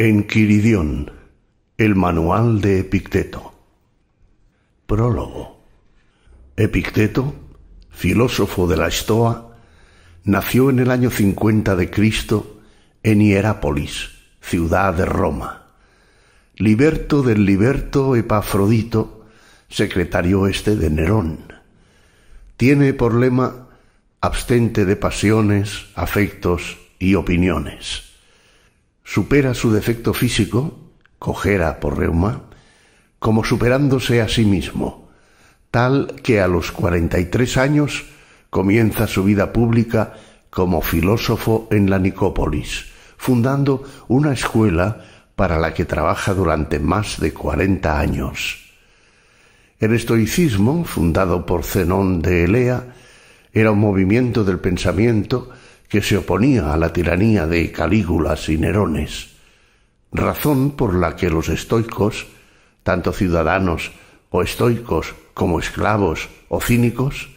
Enquiridión, el manual de Epicteto. Prólogo. Epicteto, filósofo de la Estoa, nació en el año 50 de Cristo en Hierápolis, ciudad de Roma. Liberto del liberto Epafrodito, secretario este de Nerón. Tiene por lema abstente de pasiones, afectos y opiniones supera su defecto físico, cojera por reuma, como superándose a sí mismo, tal que a los cuarenta y tres años comienza su vida pública como filósofo en la Nicópolis, fundando una escuela para la que trabaja durante más de cuarenta años. El estoicismo, fundado por Zenón de Elea, era un movimiento del pensamiento que se oponía a la tiranía de Calígulas y Nerones, razón por la que los estoicos, tanto ciudadanos o estoicos como esclavos o cínicos,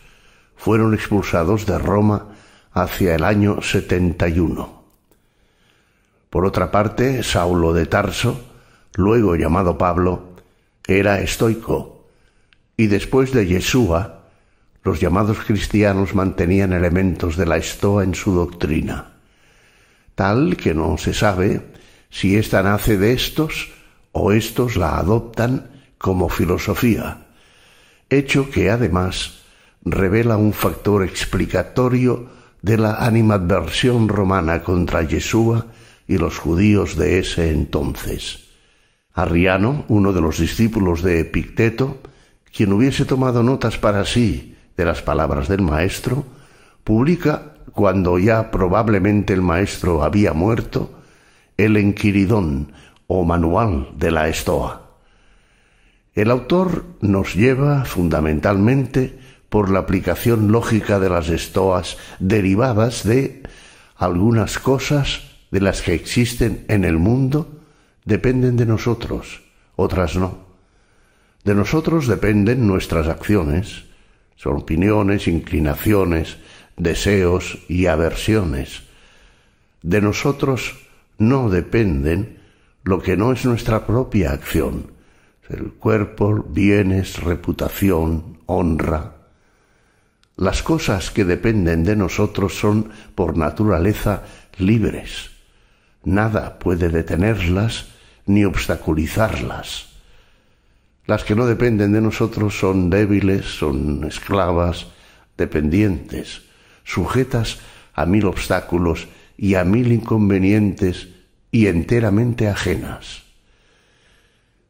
fueron expulsados de Roma hacia el año 71. Por otra parte, Saulo de Tarso, luego llamado Pablo, era estoico, y después de Yeshua, los llamados cristianos mantenían elementos de la estoa en su doctrina, tal que no se sabe si ésta nace de estos o estos la adoptan como filosofía, hecho que además revela un factor explicatorio de la animadversión romana contra Yeshua y los judíos de ese entonces. Arriano, uno de los discípulos de Epicteto, quien hubiese tomado notas para sí de las palabras del maestro, publica, cuando ya probablemente el maestro había muerto, el Enquiridón o Manual de la Estoa. El autor nos lleva fundamentalmente por la aplicación lógica de las estoas derivadas de algunas cosas de las que existen en el mundo dependen de nosotros, otras no. De nosotros dependen nuestras acciones, son opiniones, inclinaciones, deseos y aversiones. De nosotros no dependen lo que no es nuestra propia acción, el cuerpo, bienes, reputación, honra. Las cosas que dependen de nosotros son por naturaleza libres. Nada puede detenerlas ni obstaculizarlas. Las que no dependen de nosotros son débiles, son esclavas, dependientes, sujetas a mil obstáculos y a mil inconvenientes y enteramente ajenas.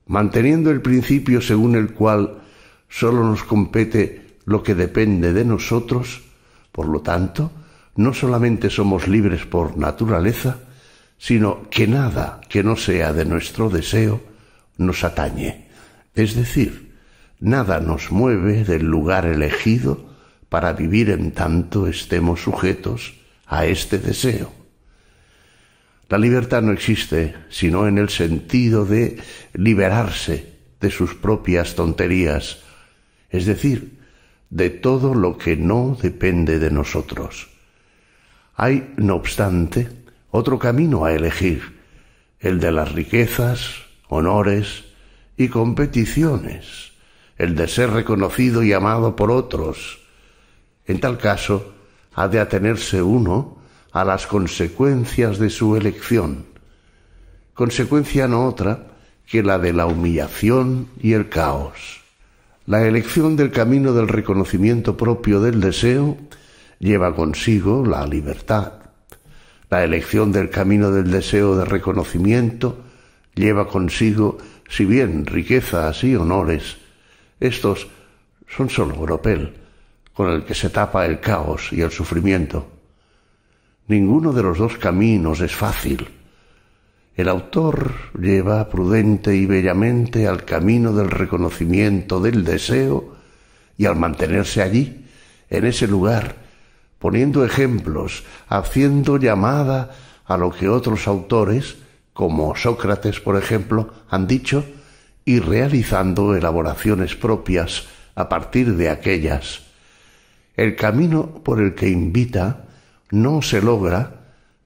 Manteniendo el principio según el cual sólo nos compete lo que depende de nosotros, por lo tanto, no solamente somos libres por naturaleza, sino que nada que no sea de nuestro deseo nos atañe. Es decir, nada nos mueve del lugar elegido para vivir en tanto estemos sujetos a este deseo. La libertad no existe sino en el sentido de liberarse de sus propias tonterías, es decir, de todo lo que no depende de nosotros. Hay, no obstante, otro camino a elegir, el de las riquezas, honores, y competiciones, el de ser reconocido y amado por otros. En tal caso, ha de atenerse uno a las consecuencias de su elección, consecuencia no otra que la de la humillación y el caos. La elección del camino del reconocimiento propio del deseo lleva consigo la libertad. La elección del camino del deseo de reconocimiento lleva consigo si bien riquezas y honores, estos son sólo oropel, con el que se tapa el caos y el sufrimiento. Ninguno de los dos caminos es fácil. El autor lleva prudente y bellamente al camino del reconocimiento del deseo y al mantenerse allí, en ese lugar, poniendo ejemplos, haciendo llamada a lo que otros autores como Sócrates, por ejemplo, han dicho, y realizando elaboraciones propias a partir de aquellas. El camino por el que invita no se logra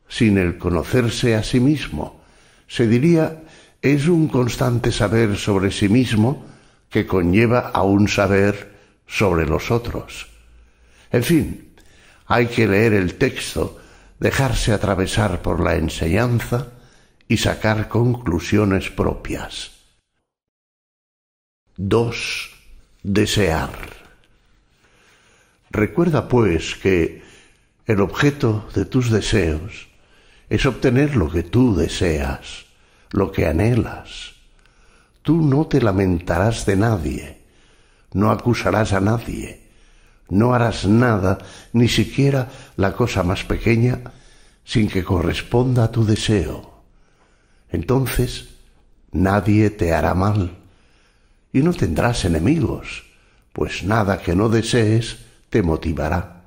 sin el conocerse a sí mismo, Se diría, es un constante saber sobre sí mismo que conlleva a un saber sobre los otros. En fin, hay que leer el texto, dejarse atravesar por la enseñanza y sacar conclusiones propias. 2. Desear. Recuerda, pues, que el objeto de tus deseos es obtener lo que tú deseas, lo que anhelas. Tú no te lamentarás de nadie, no acusarás a nadie, no harás nada, ni siquiera la cosa más pequeña, sin que corresponda a tu deseo. Entonces nadie te hará mal y no tendrás enemigos, pues nada que no desees te motivará.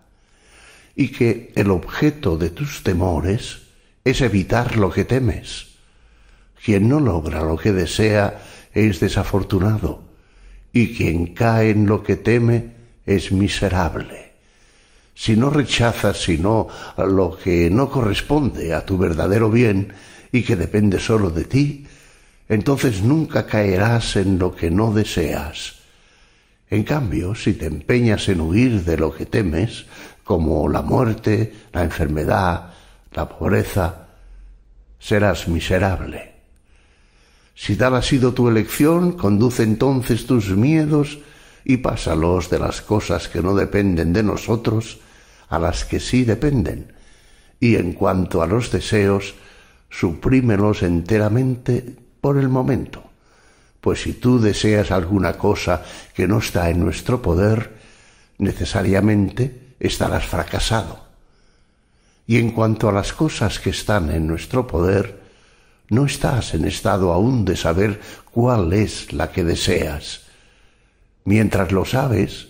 Y que el objeto de tus temores es evitar lo que temes. Quien no logra lo que desea es desafortunado, y quien cae en lo que teme es miserable. Si no rechazas sino lo que no corresponde a tu verdadero bien y que depende solo de ti, entonces nunca caerás en lo que no deseas. En cambio, si te empeñas en huir de lo que temes, como la muerte, la enfermedad, la pobreza, serás miserable. Si tal ha sido tu elección, conduce entonces tus miedos y pásalos de las cosas que no dependen de nosotros a las que sí dependen. Y en cuanto a los deseos, suprímelos enteramente por el momento. Pues si tú deseas alguna cosa que no está en nuestro poder, necesariamente estarás fracasado. Y en cuanto a las cosas que están en nuestro poder, no estás en estado aún de saber cuál es la que deseas. Mientras lo sabes,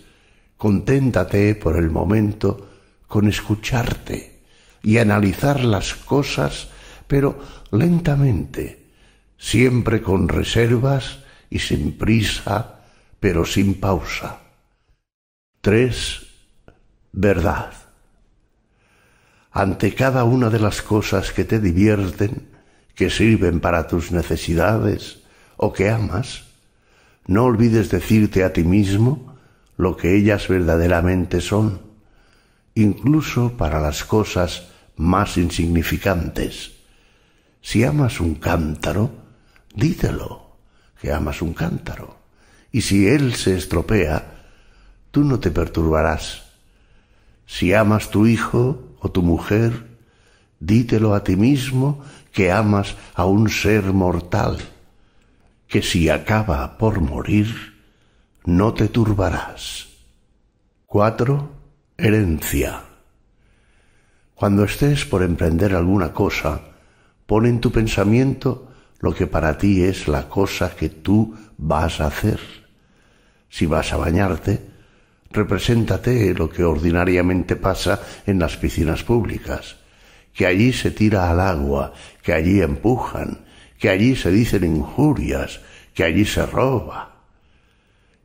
conténtate por el momento con escucharte y analizar las cosas, pero lentamente, siempre con reservas y sin prisa, pero sin pausa. 3. Verdad. Ante cada una de las cosas que te divierten, que sirven para tus necesidades o que amas, no olvides decirte a ti mismo lo que ellas verdaderamente son, incluso para las cosas más insignificantes. Si amas un cántaro, dítelo, que amas un cántaro. Y si él se estropea, tú no te perturbarás. Si amas tu hijo o tu mujer, dítelo a ti mismo que amas a un ser mortal, que si acaba por morir, no te turbarás. 4. Herencia. Cuando estés por emprender alguna cosa, pon en tu pensamiento lo que para ti es la cosa que tú vas a hacer. Si vas a bañarte, represéntate lo que ordinariamente pasa en las piscinas públicas, que allí se tira al agua, que allí empujan, que allí se dicen injurias, que allí se roba.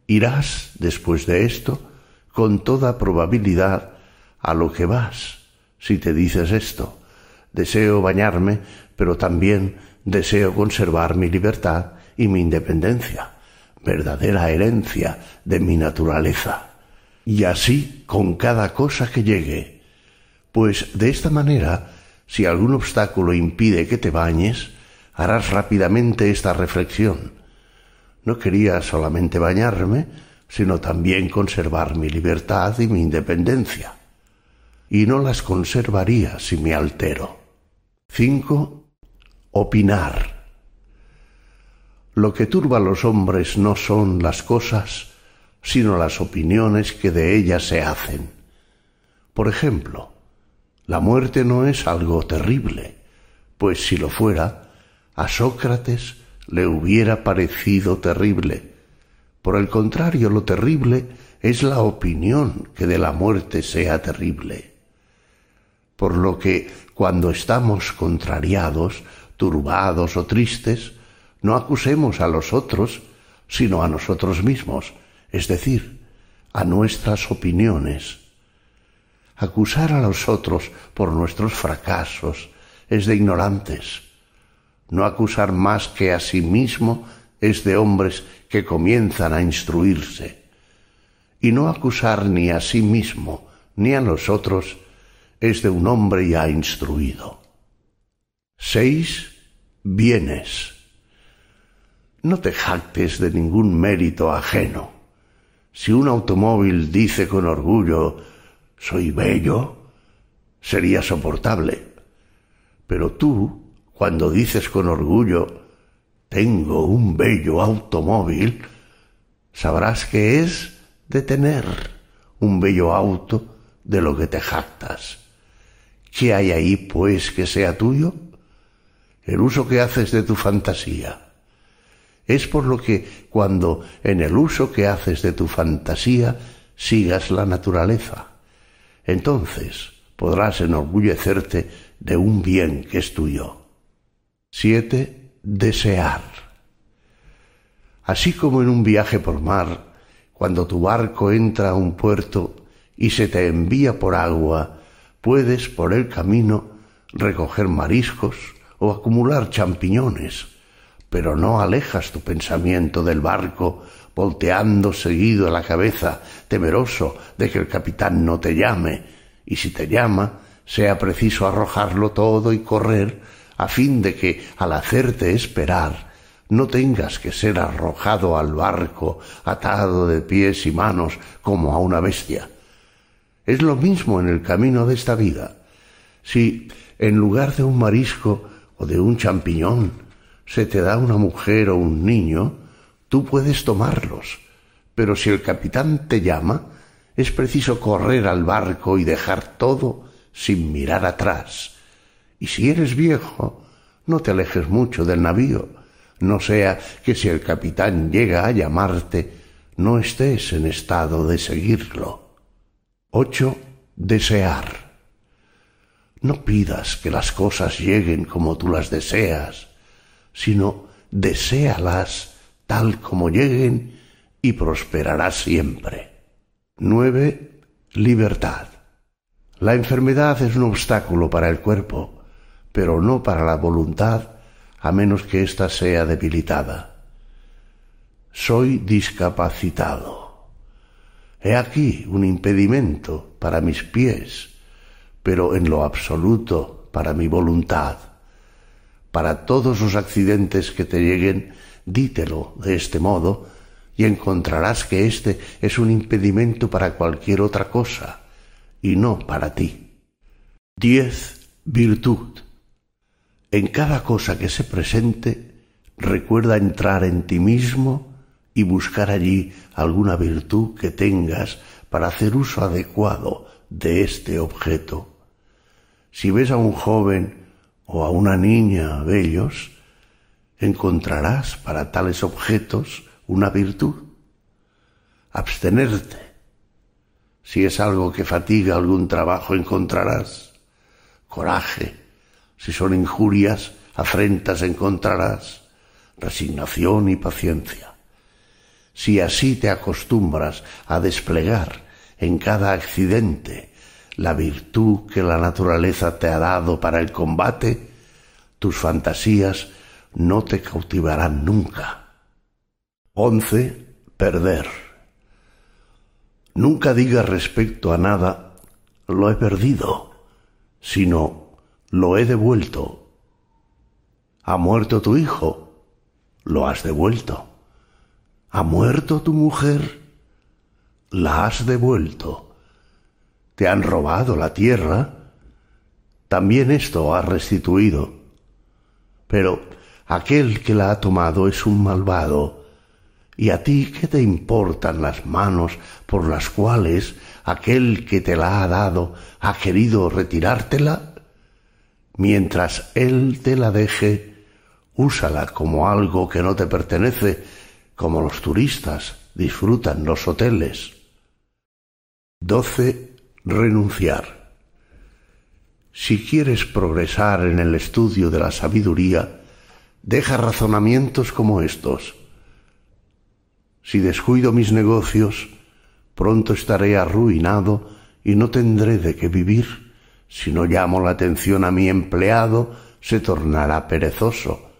Irás, después de esto, con toda probabilidad a lo que vas, si te dices esto. Deseo bañarme, pero también deseo conservar mi libertad y mi independencia, verdadera herencia de mi naturaleza. Y así con cada cosa que llegue, pues de esta manera, si algún obstáculo impide que te bañes, harás rápidamente esta reflexión. No quería solamente bañarme, sino también conservar mi libertad y mi independencia. Y no las conservaría si me altero. 5. Opinar. Lo que turba a los hombres no son las cosas, sino las opiniones que de ellas se hacen. Por ejemplo, la muerte no es algo terrible, pues si lo fuera, a Sócrates le hubiera parecido terrible. Por el contrario, lo terrible es la opinión que de la muerte sea terrible. Por lo que, cuando estamos contrariados, turbados o tristes, no acusemos a los otros, sino a nosotros mismos, es decir, a nuestras opiniones. Acusar a los otros por nuestros fracasos es de ignorantes. No acusar más que a sí mismo es de hombres que comienzan a instruirse. Y no acusar ni a sí mismo ni a los otros es de un hombre ya instruido. 6. Bienes. No te jactes de ningún mérito ajeno. Si un automóvil dice con orgullo soy bello, sería soportable. Pero tú, cuando dices con orgullo tengo un bello automóvil, sabrás que es de tener un bello auto de lo que te jactas. ¿Qué hay ahí, pues, que sea tuyo? El uso que haces de tu fantasía. Es por lo que cuando en el uso que haces de tu fantasía sigas la naturaleza, entonces podrás enorgullecerte de un bien que es tuyo. 7. Desear. Así como en un viaje por mar, cuando tu barco entra a un puerto y se te envía por agua, puedes por el camino recoger mariscos o acumular champiñones, pero no alejas tu pensamiento del barco volteando seguido a la cabeza, temeroso de que el capitán no te llame, y si te llama, sea preciso arrojarlo todo y correr, a fin de que, al hacerte esperar, no tengas que ser arrojado al barco, atado de pies y manos como a una bestia. Es lo mismo en el camino de esta vida. Si, en lugar de un marisco de un champiñón, se te da una mujer o un niño, tú puedes tomarlos. Pero si el capitán te llama, es preciso correr al barco y dejar todo sin mirar atrás. Y si eres viejo, no te alejes mucho del navío, no sea que si el capitán llega a llamarte, no estés en estado de seguirlo. 8. Desear. No pidas que las cosas lleguen como tú las deseas, sino deséalas tal como lleguen y prosperarás siempre. 9. Libertad. La enfermedad es un obstáculo para el cuerpo, pero no para la voluntad, a menos que ésta sea debilitada. Soy discapacitado. He aquí un impedimento para mis pies, pero en lo absoluto para mi voluntad. Para todos los accidentes que te lleguen, dítelo de este modo, y encontrarás que éste es un impedimento para cualquier otra cosa, y no para ti. 10. Virtud. En cada cosa que se presente, recuerda entrar en ti mismo y buscar allí alguna virtud que tengas para hacer uso adecuado de este objeto. Si ves a un joven o a una niña bellos, encontrarás para tales objetos una virtud. Abstenerte. Si es algo que fatiga algún trabajo, encontrarás coraje. Si son injurias, afrentas encontrarás resignación y paciencia si así te acostumbras a desplegar en cada accidente la virtud que la naturaleza te ha dado para el combate, tus fantasías no te cautivarán nunca. 11. Perder. Nunca digas respecto a nada lo he perdido, sino lo he devuelto. Ha muerto tu hijo, lo has devuelto. ¿Ha muerto tu mujer? La has devuelto. ¿Te han robado la tierra? También esto has restituido. Pero aquel que la ha tomado es un malvado. ¿Y a ti qué te importan las manos por las cuales aquel que te la ha dado ha querido retirártela? Mientras él te la deje, úsala como algo que no te pertenece como los turistas disfrutan los hoteles. 12. Renunciar. Si quieres progresar en el estudio de la sabiduría, deja razonamientos como estos. Si descuido mis negocios, pronto estaré arruinado y no tendré de qué vivir. Si no llamo la atención a mi empleado, se tornará perezoso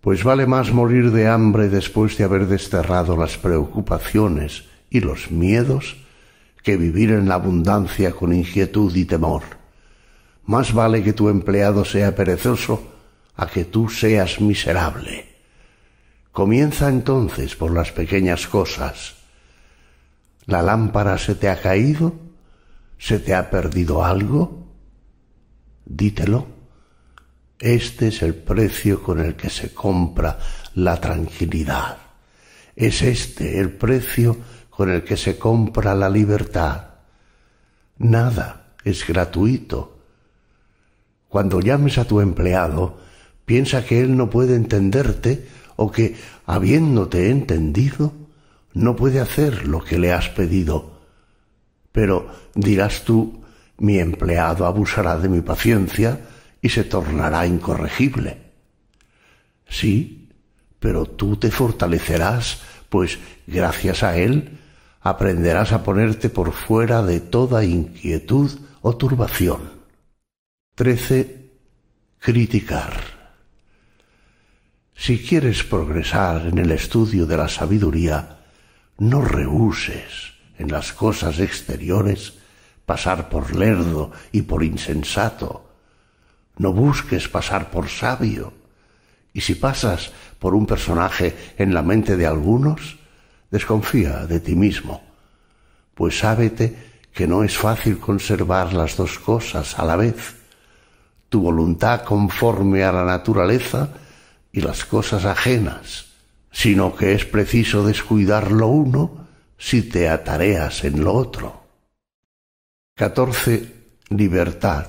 Pues vale más morir de hambre después de haber desterrado las preocupaciones y los miedos que vivir en la abundancia con inquietud y temor. Más vale que tu empleado sea perezoso a que tú seas miserable. Comienza entonces por las pequeñas cosas. ¿La lámpara se te ha caído? ¿Se te ha perdido algo? Dítelo. Este es el precio con el que se compra la tranquilidad. Es este el precio con el que se compra la libertad. Nada es gratuito. Cuando llames a tu empleado, piensa que él no puede entenderte o que, habiéndote entendido, no puede hacer lo que le has pedido. Pero dirás tú, mi empleado abusará de mi paciencia y se tornará incorregible. Sí, pero tú te fortalecerás, pues gracias a él aprenderás a ponerte por fuera de toda inquietud o turbación. 13. Criticar. Si quieres progresar en el estudio de la sabiduría, no rehuses en las cosas exteriores pasar por lerdo y por insensato. No busques pasar por sabio. Y si pasas por un personaje en la mente de algunos, desconfía de ti mismo, pues sábete que no es fácil conservar las dos cosas a la vez, tu voluntad conforme a la naturaleza y las cosas ajenas, sino que es preciso descuidar lo uno si te atareas en lo otro. 14. Libertad.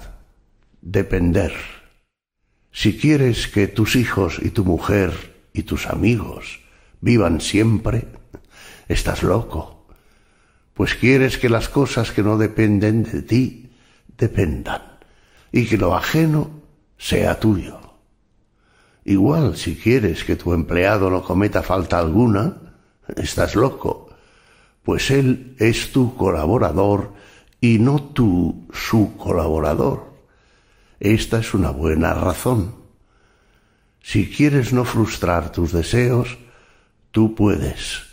Depender. Si quieres que tus hijos y tu mujer y tus amigos vivan siempre, estás loco, pues quieres que las cosas que no dependen de ti dependan y que lo ajeno sea tuyo. Igual si quieres que tu empleado no cometa falta alguna, estás loco, pues él es tu colaborador y no tú su colaborador. Esta es una buena razón. Si quieres no frustrar tus deseos, tú puedes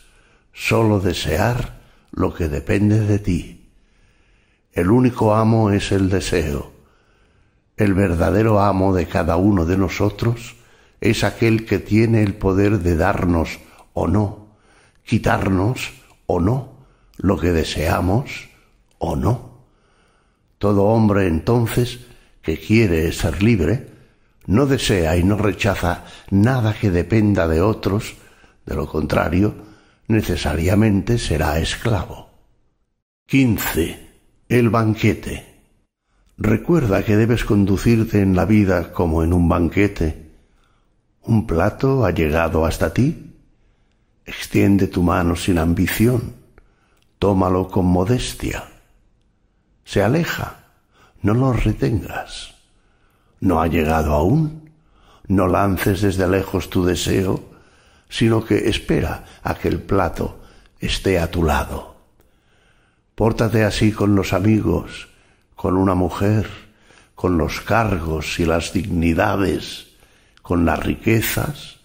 solo desear lo que depende de ti. El único amo es el deseo. El verdadero amo de cada uno de nosotros es aquel que tiene el poder de darnos o no, quitarnos o no, lo que deseamos o no. Todo hombre entonces que quiere ser libre, no desea y no rechaza nada que dependa de otros, de lo contrario, necesariamente será esclavo. 15. El banquete. Recuerda que debes conducirte en la vida como en un banquete un plato ha llegado hasta ti. Extiende tu mano sin ambición. Tómalo con modestia. Se aleja. No lo retengas. No ha llegado aún. No lances desde lejos tu deseo, sino que espera a que el plato esté a tu lado. Pórtate así con los amigos, con una mujer, con los cargos y las dignidades, con las riquezas,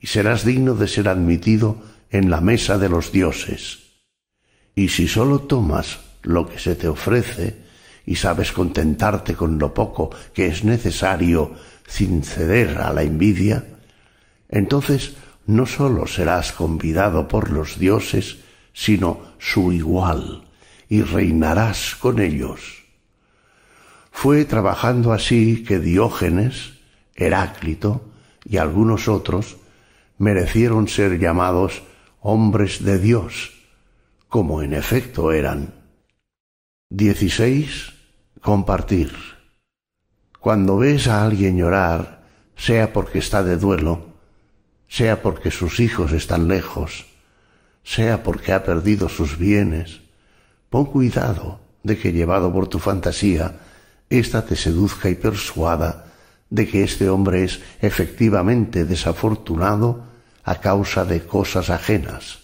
y serás digno de ser admitido en la mesa de los dioses. Y si sólo tomas lo que se te ofrece y sabes contentarte con lo poco que es necesario sin ceder a la envidia, entonces no sólo serás convidado por los dioses, sino su igual, y reinarás con ellos. Fue trabajando así que Diógenes, Heráclito y algunos otros merecieron ser llamados hombres de Dios, como en efecto eran. 16. Compartir. Cuando ves a alguien llorar, sea porque está de duelo, sea porque sus hijos están lejos, sea porque ha perdido sus bienes, pon cuidado de que llevado por tu fantasía, ésta te seduzca y persuada de que este hombre es efectivamente desafortunado a causa de cosas ajenas,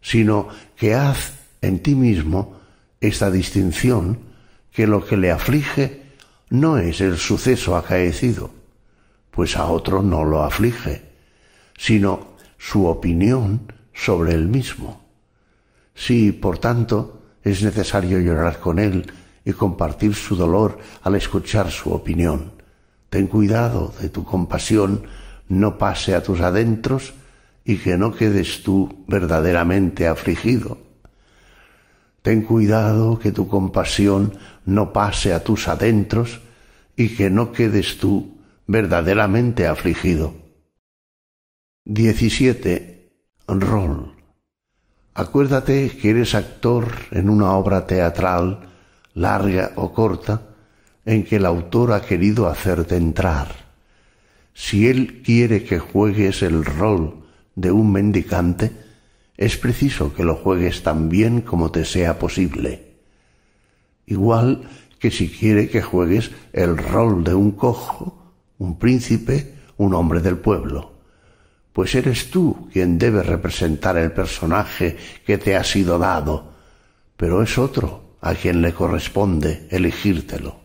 sino que haz en ti mismo esta distinción que lo que le aflige no es el suceso acaecido, pues a otro no lo aflige, sino su opinión sobre él mismo. Si, por tanto, es necesario llorar con él y compartir su dolor al escuchar su opinión, ten cuidado de tu compasión no pase a tus adentros y que no quedes tú verdaderamente afligido. Ten cuidado que tu compasión no pase a tus adentros y que no quedes tú verdaderamente afligido. 17. Rol. Acuérdate que eres actor en una obra teatral, larga o corta, en que el autor ha querido hacerte entrar. Si él quiere que juegues el rol de un mendicante, es preciso que lo juegues tan bien como te sea posible. Igual que si quiere que juegues el rol de un cojo, un príncipe, un hombre del pueblo. Pues eres tú quien debe representar el personaje que te ha sido dado, pero es otro a quien le corresponde elegírtelo.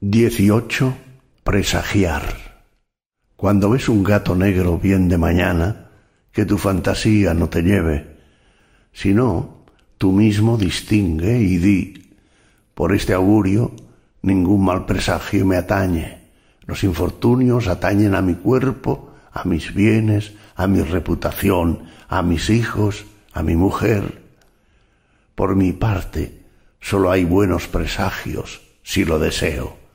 18. Presagiar. Cuando ves un gato negro bien de mañana, que tu fantasía no te lleve, sino tú mismo distingue y di, por este augurio ningún mal presagio me atañe, los infortunios atañen a mi cuerpo, a mis bienes, a mi reputación, a mis hijos, a mi mujer. Por mi parte, sólo hay buenos presagios, si lo deseo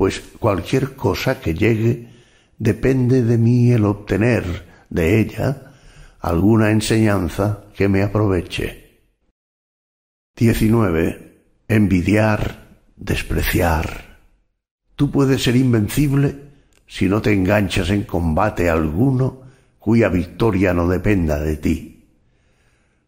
pues cualquier cosa que llegue depende de mí el obtener de ella alguna enseñanza que me aproveche. 19. Envidiar, despreciar. Tú puedes ser invencible si no te enganchas en combate alguno cuya victoria no dependa de ti.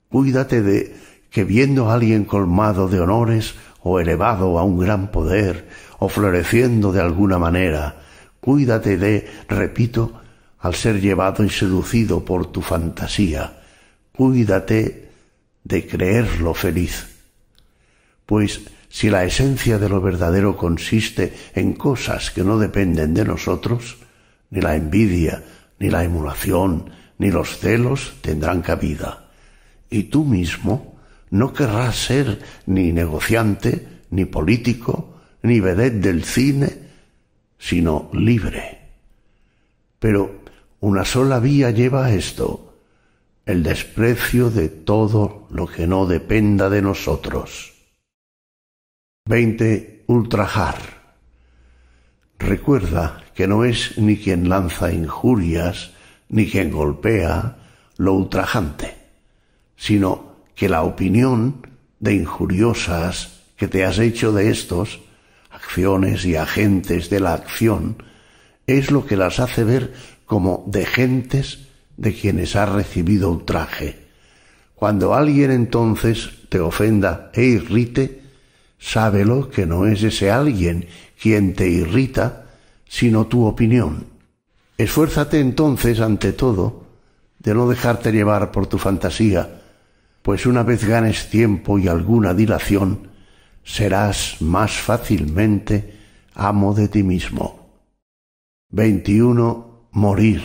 Cuídate de que viendo a alguien colmado de honores o elevado a un gran poder o floreciendo de alguna manera. Cuídate de, repito, al ser llevado y seducido por tu fantasía. Cuídate de creerlo feliz. Pues si la esencia de lo verdadero consiste en cosas que no dependen de nosotros, ni la envidia, ni la emulación, ni los celos tendrán cabida. Y tú mismo no querrás ser ni negociante, ni político, ni vedette del cine, sino libre. Pero una sola vía lleva a esto, el desprecio de todo lo que no dependa de nosotros. 20. Ultrajar. Recuerda que no es ni quien lanza injurias, ni quien golpea lo ultrajante, sino que la opinión de injuriosas que te has hecho de estos acciones y agentes de la acción, es lo que las hace ver como de gentes de quienes ha recibido ultraje. Cuando alguien entonces te ofenda e irrite, sábelo que no es ese alguien quien te irrita, sino tu opinión. Esfuérzate entonces, ante todo, de no dejarte llevar por tu fantasía, pues una vez ganes tiempo y alguna dilación, serás más fácilmente amo de ti mismo. 21. Morir.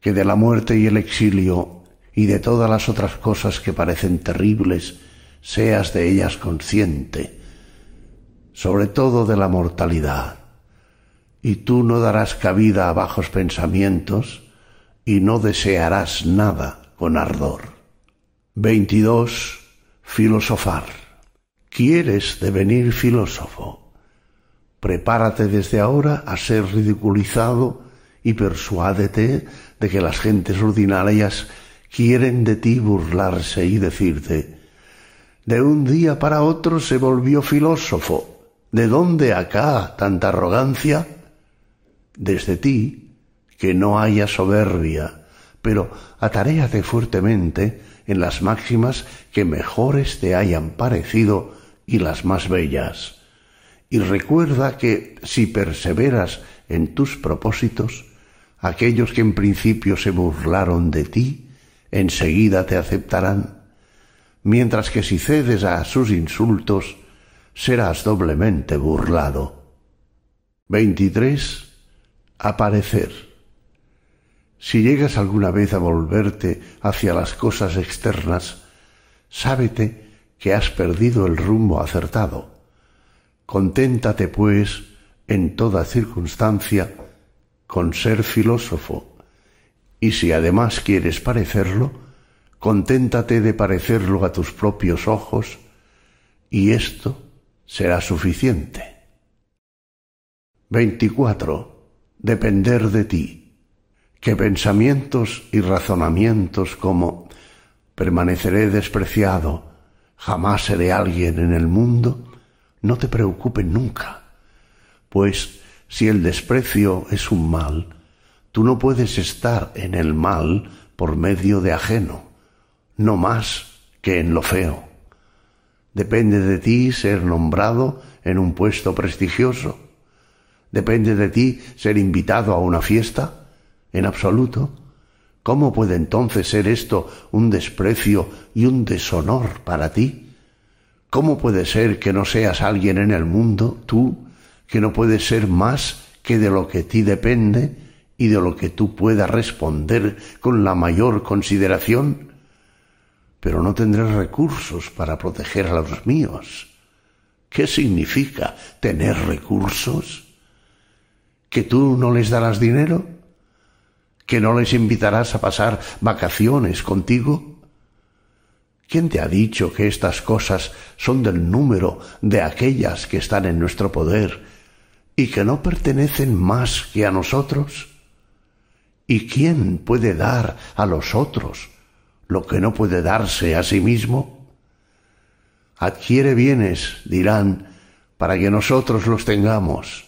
Que de la muerte y el exilio y de todas las otras cosas que parecen terribles, seas de ellas consciente, sobre todo de la mortalidad. Y tú no darás cabida a bajos pensamientos y no desearás nada con ardor. 22. Filosofar. ¿Quieres devenir filósofo? Prepárate desde ahora a ser ridiculizado y persuádete de que las gentes ordinarias quieren de ti burlarse y decirte, de un día para otro se volvió filósofo. ¿De dónde acá tanta arrogancia? Desde ti, que no haya soberbia, pero ataréate fuertemente en las máximas que mejores te hayan parecido y las más bellas. Y recuerda que si perseveras en tus propósitos, aquellos que en principio se burlaron de ti, enseguida te aceptarán, mientras que si cedes a sus insultos, serás doblemente burlado. 23. Aparecer. Si llegas alguna vez a volverte hacia las cosas externas, sábete que has perdido el rumbo acertado. Conténtate, pues, en toda circunstancia, con ser filósofo, y si además quieres parecerlo, conténtate de parecerlo a tus propios ojos, y esto será suficiente. 24. Depender de ti. Que pensamientos y razonamientos como permaneceré despreciado, jamás seré alguien en el mundo, no te preocupen nunca, pues si el desprecio es un mal, tú no puedes estar en el mal por medio de ajeno, no más que en lo feo. Depende de ti ser nombrado en un puesto prestigioso. Depende de ti ser invitado a una fiesta. En absoluto. ¿Cómo puede entonces ser esto un desprecio y un deshonor para ti? ¿Cómo puede ser que no seas alguien en el mundo, tú, que no puedes ser más que de lo que ti depende y de lo que tú puedas responder con la mayor consideración? Pero no tendré recursos para proteger a los míos. ¿Qué significa tener recursos? ¿Que tú no les darás dinero? ¿Que no les invitarás a pasar vacaciones contigo? ¿Quién te ha dicho que estas cosas son del número de aquellas que están en nuestro poder y que no pertenecen más que a nosotros? ¿Y quién puede dar a los otros lo que no puede darse a sí mismo? Adquiere bienes, dirán, para que nosotros los tengamos.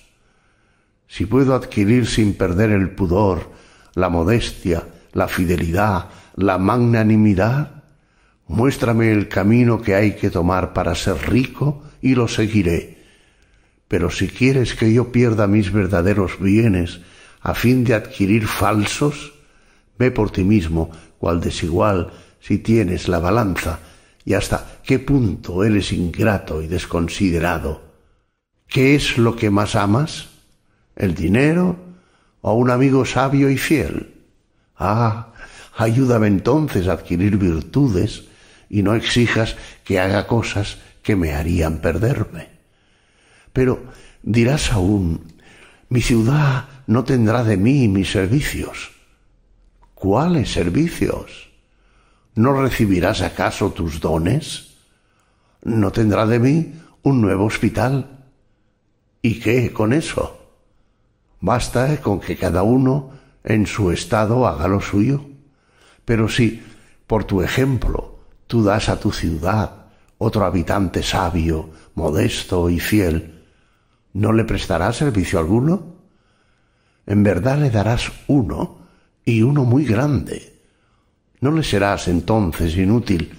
Si puedo adquirir sin perder el pudor, la modestia, la fidelidad, la magnanimidad, Muéstrame el camino que hay que tomar para ser rico y lo seguiré. Pero si quieres que yo pierda mis verdaderos bienes a fin de adquirir falsos, ve por ti mismo cual desigual si tienes la balanza y hasta qué punto eres ingrato y desconsiderado. ¿Qué es lo que más amas? ¿El dinero o un amigo sabio y fiel? Ah, ayúdame entonces a adquirir virtudes y no exijas que haga cosas que me harían perderme. Pero dirás aún, mi ciudad no tendrá de mí mis servicios. ¿Cuáles servicios? ¿No recibirás acaso tus dones? ¿No tendrá de mí un nuevo hospital? ¿Y qué con eso? Basta con que cada uno en su estado haga lo suyo. Pero si, por tu ejemplo, tú das a tu ciudad otro habitante sabio, modesto y fiel, ¿no le prestarás servicio alguno? En verdad le darás uno, y uno muy grande. ¿No le serás entonces inútil?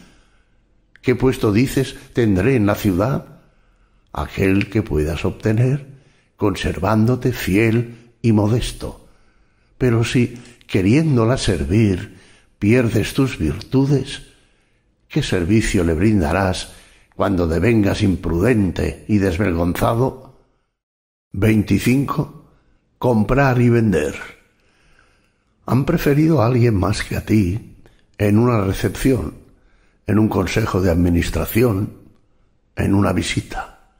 ¿Qué puesto dices tendré en la ciudad? Aquel que puedas obtener, conservándote fiel y modesto. Pero si, queriéndola servir, pierdes tus virtudes, ¿qué servicio le brindarás cuando devengas imprudente y desvergonzado? 25. Comprar y vender. Han preferido a alguien más que a ti en una recepción, en un consejo de administración, en una visita.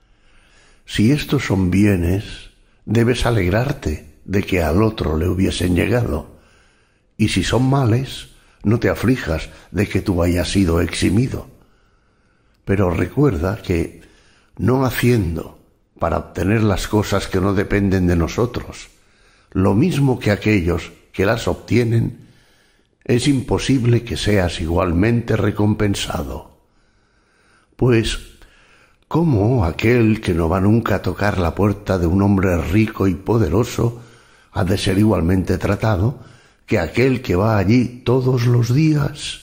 Si estos son bienes, debes alegrarte de que al otro le hubiesen llegado, y si son males, no te aflijas de que tú hayas sido eximido. Pero recuerda que no haciendo para obtener las cosas que no dependen de nosotros, lo mismo que aquellos que las obtienen, es imposible que seas igualmente recompensado. Pues, ¿cómo aquel que no va nunca a tocar la puerta de un hombre rico y poderoso ha de ser igualmente tratado que aquel que va allí todos los días,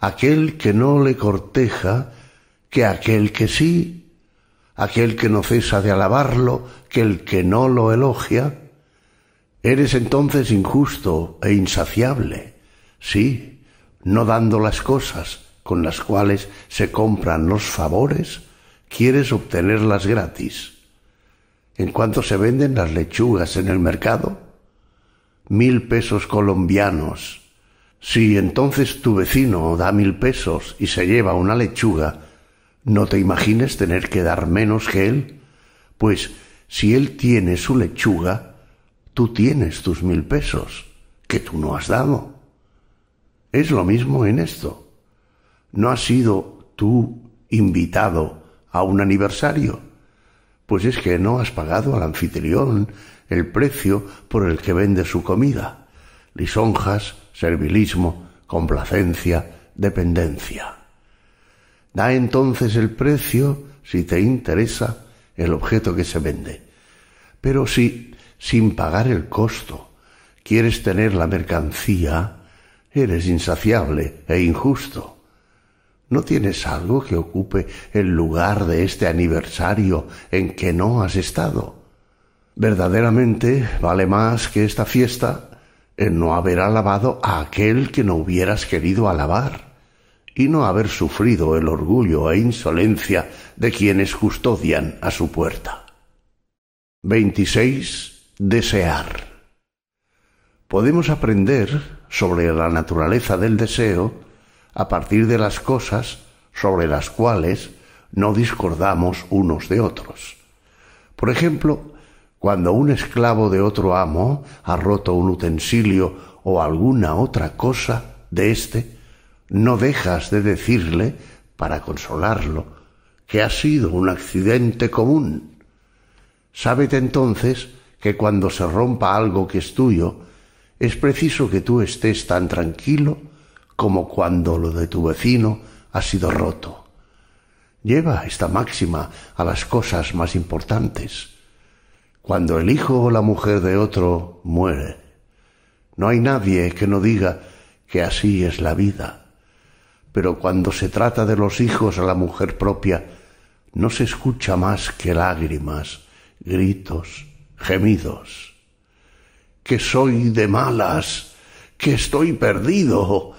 aquel que no le corteja, que aquel que sí, aquel que no cesa de alabarlo, que el que no lo elogia, eres entonces injusto e insaciable, sí, no dando las cosas con las cuales se compran los favores, quieres obtenerlas gratis. ¿En cuánto se venden las lechugas en el mercado? Mil pesos colombianos. Si entonces tu vecino da mil pesos y se lleva una lechuga, no te imagines tener que dar menos que él, pues si él tiene su lechuga, tú tienes tus mil pesos, que tú no has dado. Es lo mismo en esto. No has sido tú invitado a un aniversario, pues es que no has pagado al anfitrión el precio por el que vende su comida. Lisonjas, servilismo, complacencia, dependencia. Da entonces el precio si te interesa el objeto que se vende. Pero si, sin pagar el costo, quieres tener la mercancía, eres insaciable e injusto. ¿No tienes algo que ocupe el lugar de este aniversario en que no has estado? Verdaderamente vale más que esta fiesta el no haber alabado a aquel que no hubieras querido alabar y no haber sufrido el orgullo e insolencia de quienes custodian a su puerta. 26. Desear. Podemos aprender sobre la naturaleza del deseo a partir de las cosas sobre las cuales no discordamos unos de otros. Por ejemplo, cuando un esclavo de otro amo ha roto un utensilio o alguna otra cosa de éste, no dejas de decirle, para consolarlo, que ha sido un accidente común. Sábete entonces que cuando se rompa algo que es tuyo, es preciso que tú estés tan tranquilo como cuando lo de tu vecino ha sido roto. Lleva esta máxima a las cosas más importantes. Cuando el hijo o la mujer de otro muere, no hay nadie que no diga que así es la vida pero cuando se trata de los hijos a la mujer propia, no se escucha más que lágrimas, gritos, gemidos. Que soy de malas, que estoy perdido.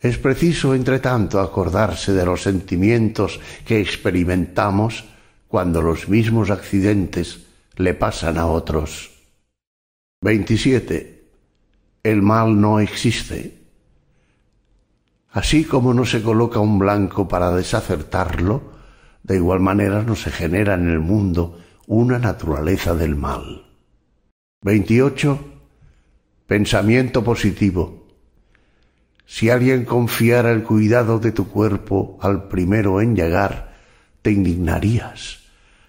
Es preciso, entre tanto, acordarse de los sentimientos que experimentamos cuando los mismos accidentes le pasan a otros. 27. El mal no existe. Así como no se coloca un blanco para desacertarlo, de igual manera no se genera en el mundo una naturaleza del mal. 28. Pensamiento positivo. Si alguien confiara el cuidado de tu cuerpo al primero en llegar, te indignarías.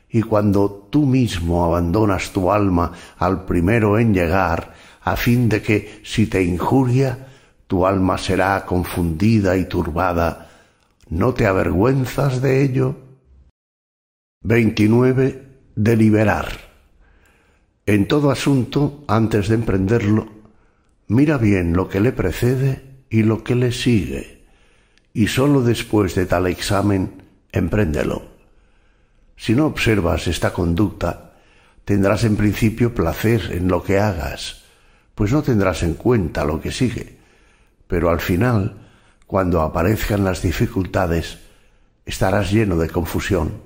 Y cuando tú mismo abandonas tu alma al primero en llegar, a fin de que, si te injuria, tu alma será confundida y turbada. ¿No te avergüenzas de ello? 29. Deliberar. En todo asunto, antes de emprenderlo, mira bien lo que le precede y lo que le sigue, y sólo después de tal examen, empréndelo. Si no observas esta conducta, tendrás en principio placer en lo que hagas, pues no tendrás en cuenta lo que sigue pero al final, cuando aparezcan las dificultades, estarás lleno de confusión.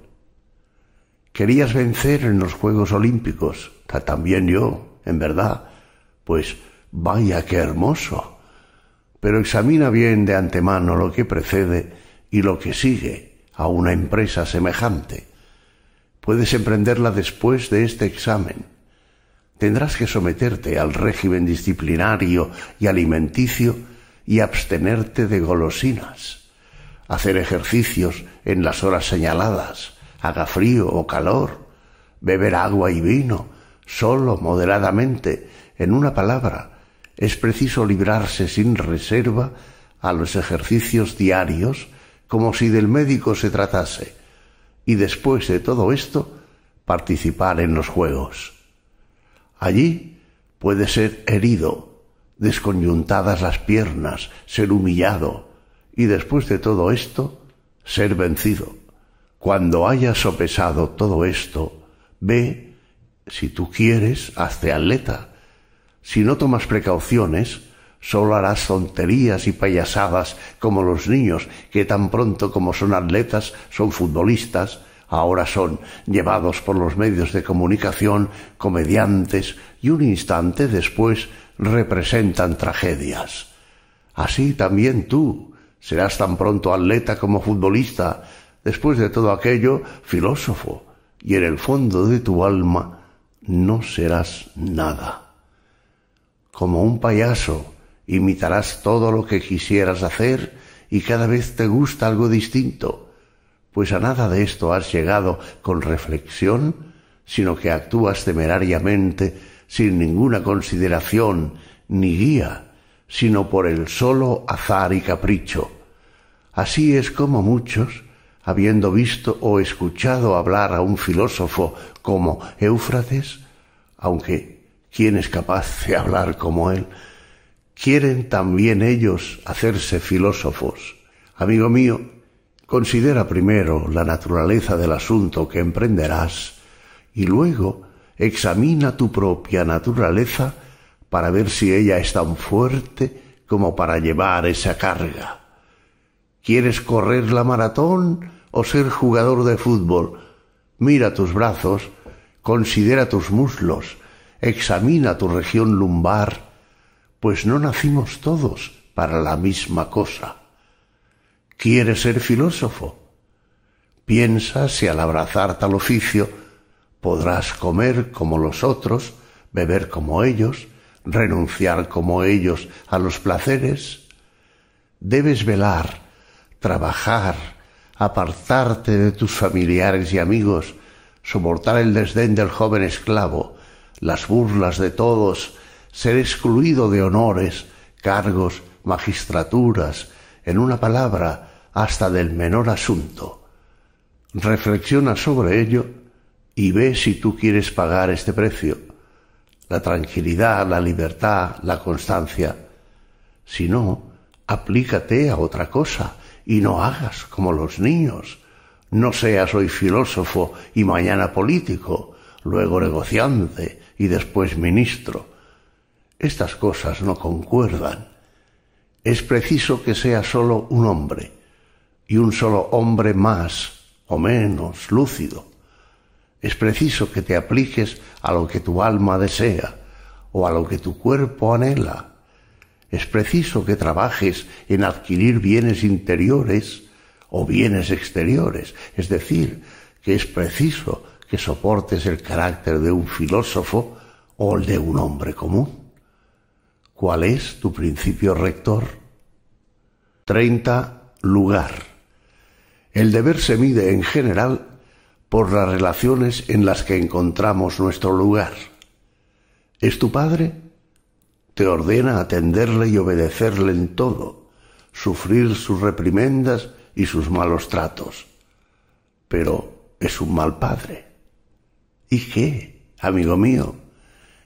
Querías vencer en los Juegos Olímpicos, también yo, en verdad, pues vaya qué hermoso. Pero examina bien de antemano lo que precede y lo que sigue a una empresa semejante. Puedes emprenderla después de este examen. Tendrás que someterte al régimen disciplinario y alimenticio y abstenerte de golosinas, hacer ejercicios en las horas señaladas, haga frío o calor, beber agua y vino, solo moderadamente, en una palabra, es preciso librarse sin reserva a los ejercicios diarios como si del médico se tratase, y después de todo esto, participar en los juegos. Allí puede ser herido desconyuntadas las piernas, ser humillado y después de todo esto, ser vencido. Cuando hayas sopesado todo esto, ve, si tú quieres, hazte atleta. Si no tomas precauciones, solo harás tonterías y payasadas como los niños que tan pronto como son atletas son futbolistas ahora son llevados por los medios de comunicación, comediantes, y un instante después representan tragedias. Así también tú serás tan pronto atleta como futbolista, después de todo aquello filósofo, y en el fondo de tu alma no serás nada. Como un payaso, imitarás todo lo que quisieras hacer y cada vez te gusta algo distinto, pues a nada de esto has llegado con reflexión, sino que actúas temerariamente sin ninguna consideración ni guía, sino por el solo azar y capricho. Así es como muchos, habiendo visto o escuchado hablar a un filósofo como Éufrates, aunque ¿quién es capaz de hablar como él? Quieren también ellos hacerse filósofos. Amigo mío, considera primero la naturaleza del asunto que emprenderás y luego examina tu propia naturaleza para ver si ella es tan fuerte como para llevar esa carga. ¿Quieres correr la maratón o ser jugador de fútbol? Mira tus brazos, considera tus muslos, examina tu región lumbar, pues no nacimos todos para la misma cosa. ¿Quieres ser filósofo? Piensa si al abrazar tal oficio podrás comer como los otros, beber como ellos, renunciar como ellos a los placeres. Debes velar, trabajar, apartarte de tus familiares y amigos, soportar el desdén del joven esclavo, las burlas de todos, ser excluido de honores, cargos, magistraturas, en una palabra, hasta del menor asunto. Reflexiona sobre ello y ve si tú quieres pagar este precio, la tranquilidad, la libertad, la constancia. Si no, aplícate a otra cosa y no hagas como los niños. No seas hoy filósofo y mañana político, luego negociante y después ministro. Estas cosas no concuerdan. Es preciso que sea solo un hombre, y un solo hombre más o menos lúcido. Es preciso que te apliques a lo que tu alma desea o a lo que tu cuerpo anhela. Es preciso que trabajes en adquirir bienes interiores o bienes exteriores, es decir, que es preciso que soportes el carácter de un filósofo o el de un hombre común. ¿Cuál es tu principio rector? 30. Lugar. El deber se mide en general por las relaciones en las que encontramos nuestro lugar. ¿Es tu padre? Te ordena atenderle y obedecerle en todo, sufrir sus reprimendas y sus malos tratos. Pero es un mal padre. ¿Y qué, amigo mío?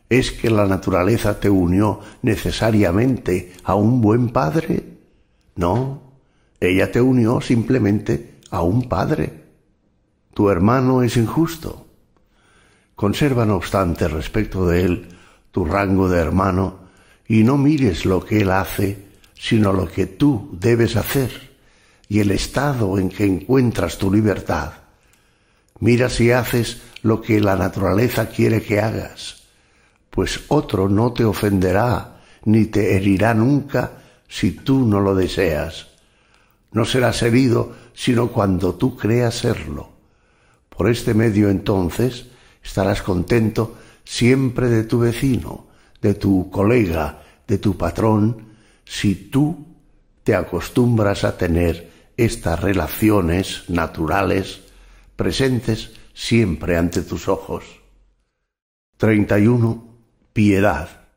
¿Es que la naturaleza te unió necesariamente a un buen padre? No, ella te unió simplemente a un padre. Tu hermano es injusto. Conserva, no obstante, respecto de él tu rango de hermano y no mires lo que él hace, sino lo que tú debes hacer y el estado en que encuentras tu libertad. Mira si haces lo que la naturaleza quiere que hagas, pues otro no te ofenderá ni te herirá nunca si tú no lo deseas. No serás herido sino cuando tú creas serlo. Por este medio entonces estarás contento siempre de tu vecino, de tu colega, de tu patrón, si tú te acostumbras a tener estas relaciones naturales presentes siempre ante tus ojos. 31. Piedad.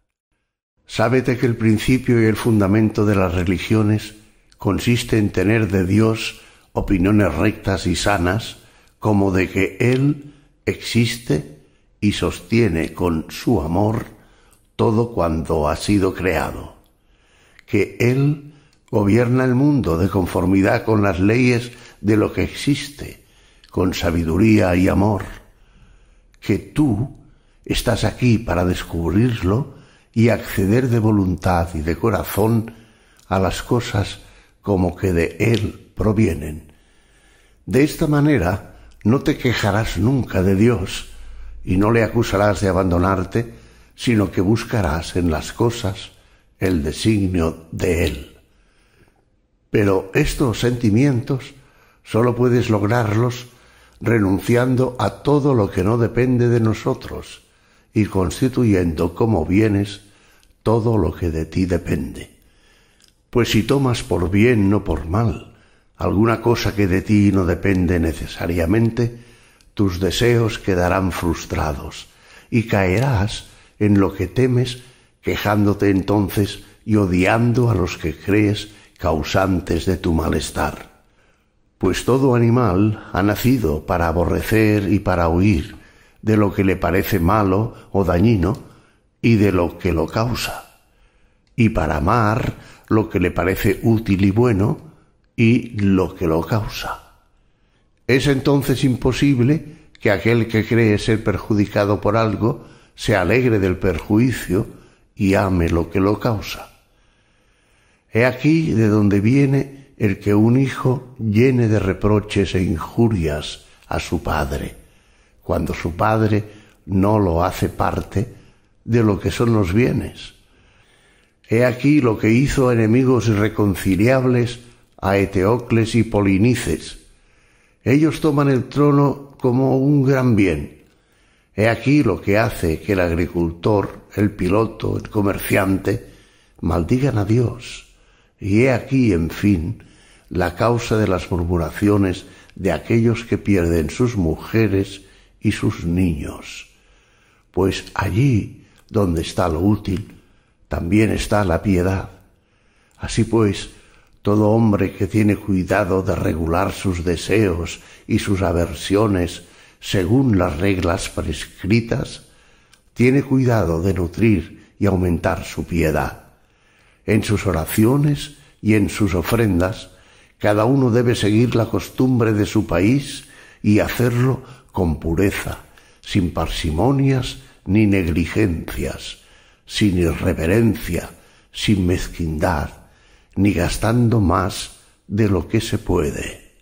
Sábete que el principio y el fundamento de las religiones consiste en tener de Dios opiniones rectas y sanas, como de que Él existe y sostiene con su amor todo cuanto ha sido creado, que Él gobierna el mundo de conformidad con las leyes de lo que existe, con sabiduría y amor, que tú estás aquí para descubrirlo y acceder de voluntad y de corazón a las cosas como que de Él provienen. De esta manera no te quejarás nunca de Dios y no le acusarás de abandonarte, sino que buscarás en las cosas el designio de Él. Pero estos sentimientos sólo puedes lograrlos renunciando a todo lo que no depende de nosotros y constituyendo como bienes todo lo que de ti depende. Pues si tomas por bien, no por mal, alguna cosa que de ti no depende necesariamente, tus deseos quedarán frustrados y caerás en lo que temes, quejándote entonces y odiando a los que crees causantes de tu malestar. Pues todo animal ha nacido para aborrecer y para huir de lo que le parece malo o dañino y de lo que lo causa, y para amar lo que le parece útil y bueno y lo que lo causa. Es entonces imposible que aquel que cree ser perjudicado por algo se alegre del perjuicio y ame lo que lo causa. He aquí de donde viene el que un hijo llene de reproches e injurias a su padre, cuando su padre no lo hace parte de lo que son los bienes. He aquí lo que hizo enemigos irreconciliables a Eteocles y Polinices. Ellos toman el trono como un gran bien. He aquí lo que hace que el agricultor, el piloto, el comerciante, maldigan a Dios. Y he aquí, en fin, la causa de las murmuraciones de aquellos que pierden sus mujeres y sus niños. Pues allí donde está lo útil, también está la piedad. Así pues, todo hombre que tiene cuidado de regular sus deseos y sus aversiones según las reglas prescritas, tiene cuidado de nutrir y aumentar su piedad. En sus oraciones y en sus ofrendas, cada uno debe seguir la costumbre de su país y hacerlo con pureza, sin parsimonias ni negligencias, sin irreverencia, sin mezquindad, ni gastando más de lo que se puede.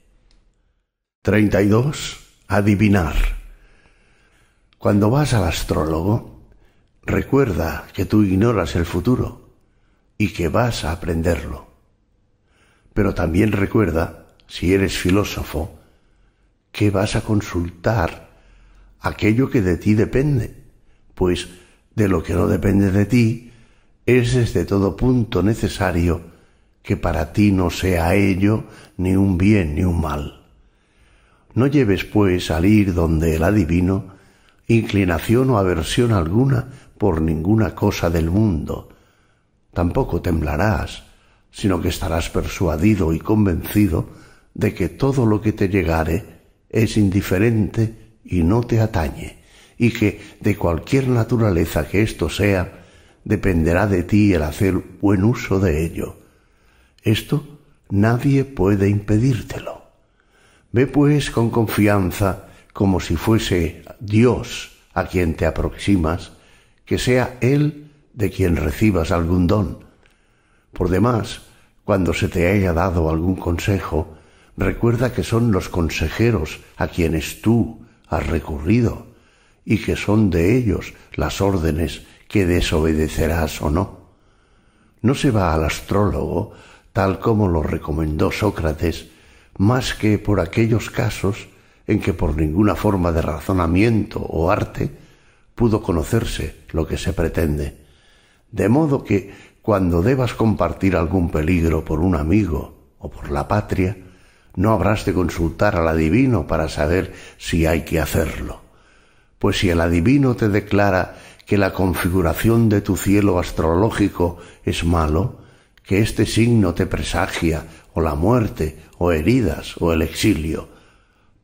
32. Adivinar. Cuando vas al astrólogo, recuerda que tú ignoras el futuro y que vas a aprenderlo. Pero también recuerda, si eres filósofo, que vas a consultar aquello que de ti depende, pues de lo que no depende de ti es desde todo punto necesario que para ti no sea ello ni un bien ni un mal. No lleves, pues, al ir donde el adivino inclinación o aversión alguna por ninguna cosa del mundo. Tampoco temblarás, sino que estarás persuadido y convencido de que todo lo que te llegare es indiferente y no te atañe, y que de cualquier naturaleza que esto sea, dependerá de ti el hacer buen uso de ello esto nadie puede impedírtelo. Ve pues con confianza, como si fuese Dios a quien te aproximas, que sea Él de quien recibas algún don. Por demás, cuando se te haya dado algún consejo, recuerda que son los consejeros a quienes tú has recurrido y que son de ellos las órdenes que desobedecerás o no. No se va al astrólogo tal como lo recomendó Sócrates, más que por aquellos casos en que por ninguna forma de razonamiento o arte pudo conocerse lo que se pretende. De modo que cuando debas compartir algún peligro por un amigo o por la patria, no habrás de consultar al adivino para saber si hay que hacerlo. Pues si el adivino te declara que la configuración de tu cielo astrológico es malo, que este signo te presagia o la muerte o heridas o el exilio,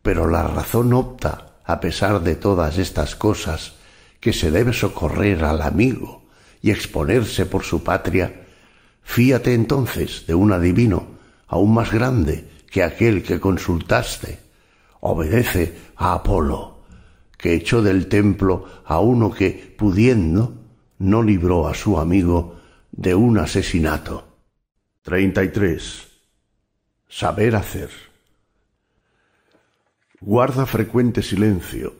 pero la razón opta, a pesar de todas estas cosas, que se debe socorrer al amigo y exponerse por su patria, fíate entonces de un adivino aún más grande que aquel que consultaste. Obedece a Apolo, que echó del templo a uno que, pudiendo, no libró a su amigo de un asesinato. 33. Saber hacer. Guarda frecuente silencio.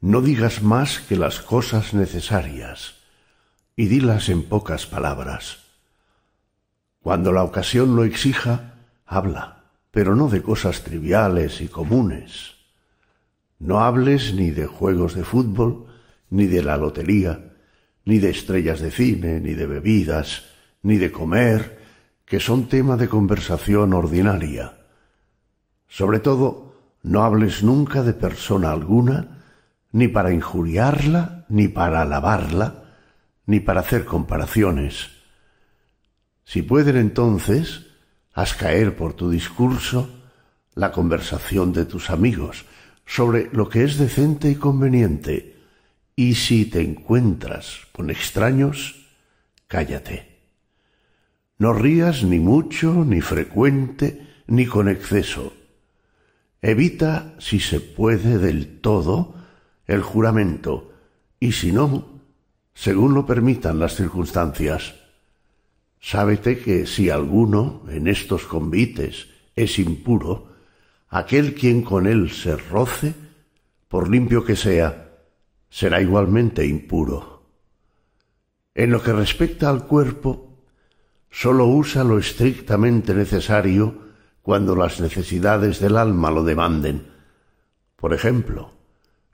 No digas más que las cosas necesarias y dilas en pocas palabras. Cuando la ocasión lo exija, habla, pero no de cosas triviales y comunes. No hables ni de juegos de fútbol, ni de la lotería, ni de estrellas de cine, ni de bebidas, ni de comer, que son tema de conversación ordinaria. Sobre todo, no hables nunca de persona alguna, ni para injuriarla, ni para alabarla, ni para hacer comparaciones. Si pueden entonces, haz caer por tu discurso la conversación de tus amigos sobre lo que es decente y conveniente, y si te encuentras con extraños, cállate. No rías ni mucho, ni frecuente, ni con exceso. Evita, si se puede del todo, el juramento, y si no, según lo permitan las circunstancias. Sábete que si alguno en estos convites es impuro, aquel quien con él se roce, por limpio que sea, será igualmente impuro. En lo que respecta al cuerpo, sólo usa lo estrictamente necesario cuando las necesidades del alma lo demanden. Por ejemplo,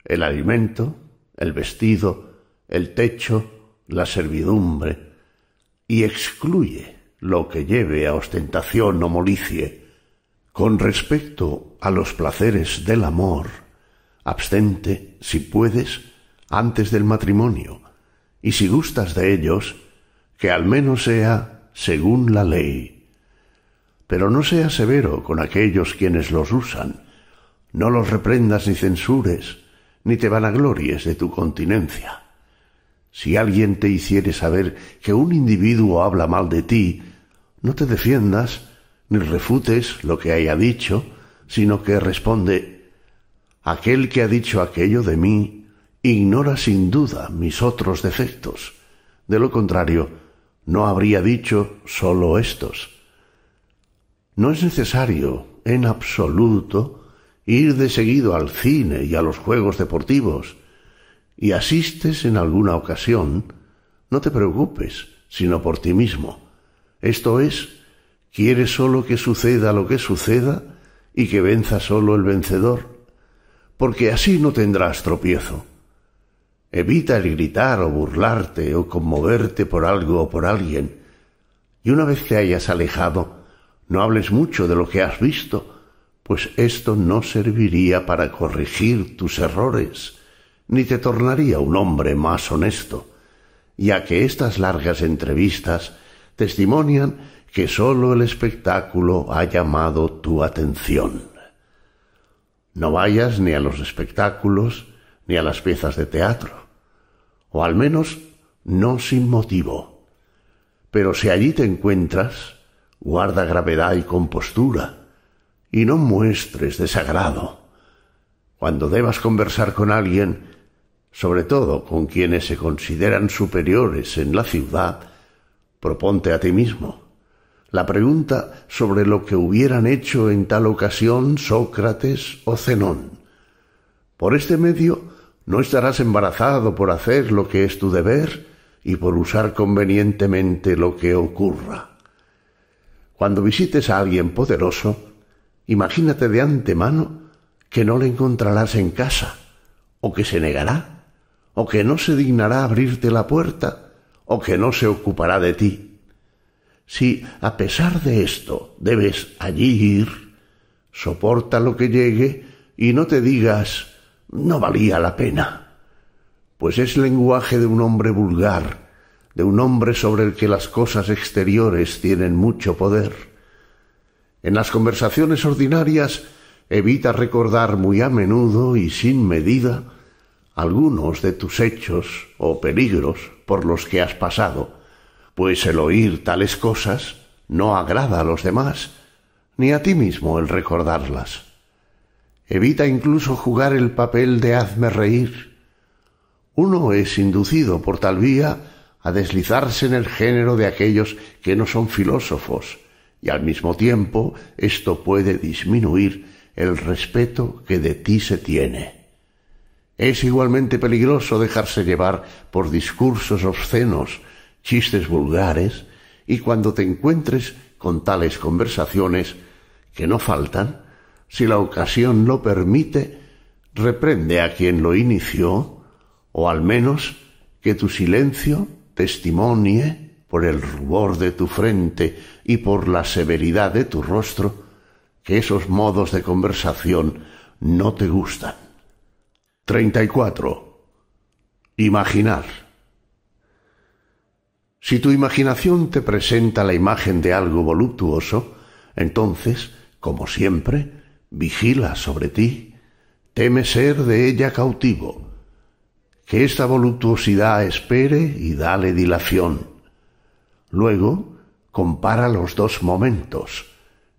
el alimento, el vestido, el techo, la servidumbre, y excluye lo que lleve a ostentación o molicie. Con respecto a los placeres del amor, abstente, si puedes, antes del matrimonio, y si gustas de ellos, que al menos sea según la ley. Pero no seas severo con aquellos quienes los usan, no los reprendas ni censures, ni te vanaglories de tu continencia. Si alguien te hiciere saber que un individuo habla mal de ti, no te defiendas ni refutes lo que haya dicho, sino que responde Aquel que ha dicho aquello de mí ignora sin duda mis otros defectos. De lo contrario, no habría dicho sólo estos. No es necesario, en absoluto, ir de seguido al cine y a los juegos deportivos, y asistes en alguna ocasión, no te preocupes, sino por ti mismo. Esto es, quieres solo que suceda lo que suceda y que venza solo el vencedor, porque así no tendrás tropiezo. Evita el gritar o burlarte o conmoverte por algo o por alguien, y una vez te hayas alejado, no hables mucho de lo que has visto, pues esto no serviría para corregir tus errores ni te tornaría un hombre más honesto, ya que estas largas entrevistas testimonian que sólo el espectáculo ha llamado tu atención. No vayas ni a los espectáculos ni a las piezas de teatro, o al menos no sin motivo. Pero si allí te encuentras, guarda gravedad y compostura, y no muestres desagrado. Cuando debas conversar con alguien, sobre todo con quienes se consideran superiores en la ciudad, proponte a ti mismo la pregunta sobre lo que hubieran hecho en tal ocasión Sócrates o Zenón. Por este medio no estarás embarazado por hacer lo que es tu deber y por usar convenientemente lo que ocurra. Cuando visites a alguien poderoso, imagínate de antemano que no le encontrarás en casa o que se negará o que no se dignará abrirte la puerta, o que no se ocupará de ti. Si a pesar de esto debes allí ir, soporta lo que llegue y no te digas no valía la pena, pues es lenguaje de un hombre vulgar, de un hombre sobre el que las cosas exteriores tienen mucho poder. En las conversaciones ordinarias evita recordar muy a menudo y sin medida algunos de tus hechos o peligros por los que has pasado, pues el oír tales cosas no agrada a los demás, ni a ti mismo el recordarlas. Evita incluso jugar el papel de hazme reír. Uno es inducido por tal vía a deslizarse en el género de aquellos que no son filósofos, y al mismo tiempo esto puede disminuir el respeto que de ti se tiene. Es igualmente peligroso dejarse llevar por discursos obscenos, chistes vulgares, y cuando te encuentres con tales conversaciones, que no faltan, si la ocasión lo permite, reprende a quien lo inició, o al menos que tu silencio testimonie por el rubor de tu frente y por la severidad de tu rostro, que esos modos de conversación no te gustan. 34. Imaginar. Si tu imaginación te presenta la imagen de algo voluptuoso, entonces, como siempre, vigila sobre ti, teme ser de ella cautivo, que esta voluptuosidad espere y dale dilación. Luego, compara los dos momentos,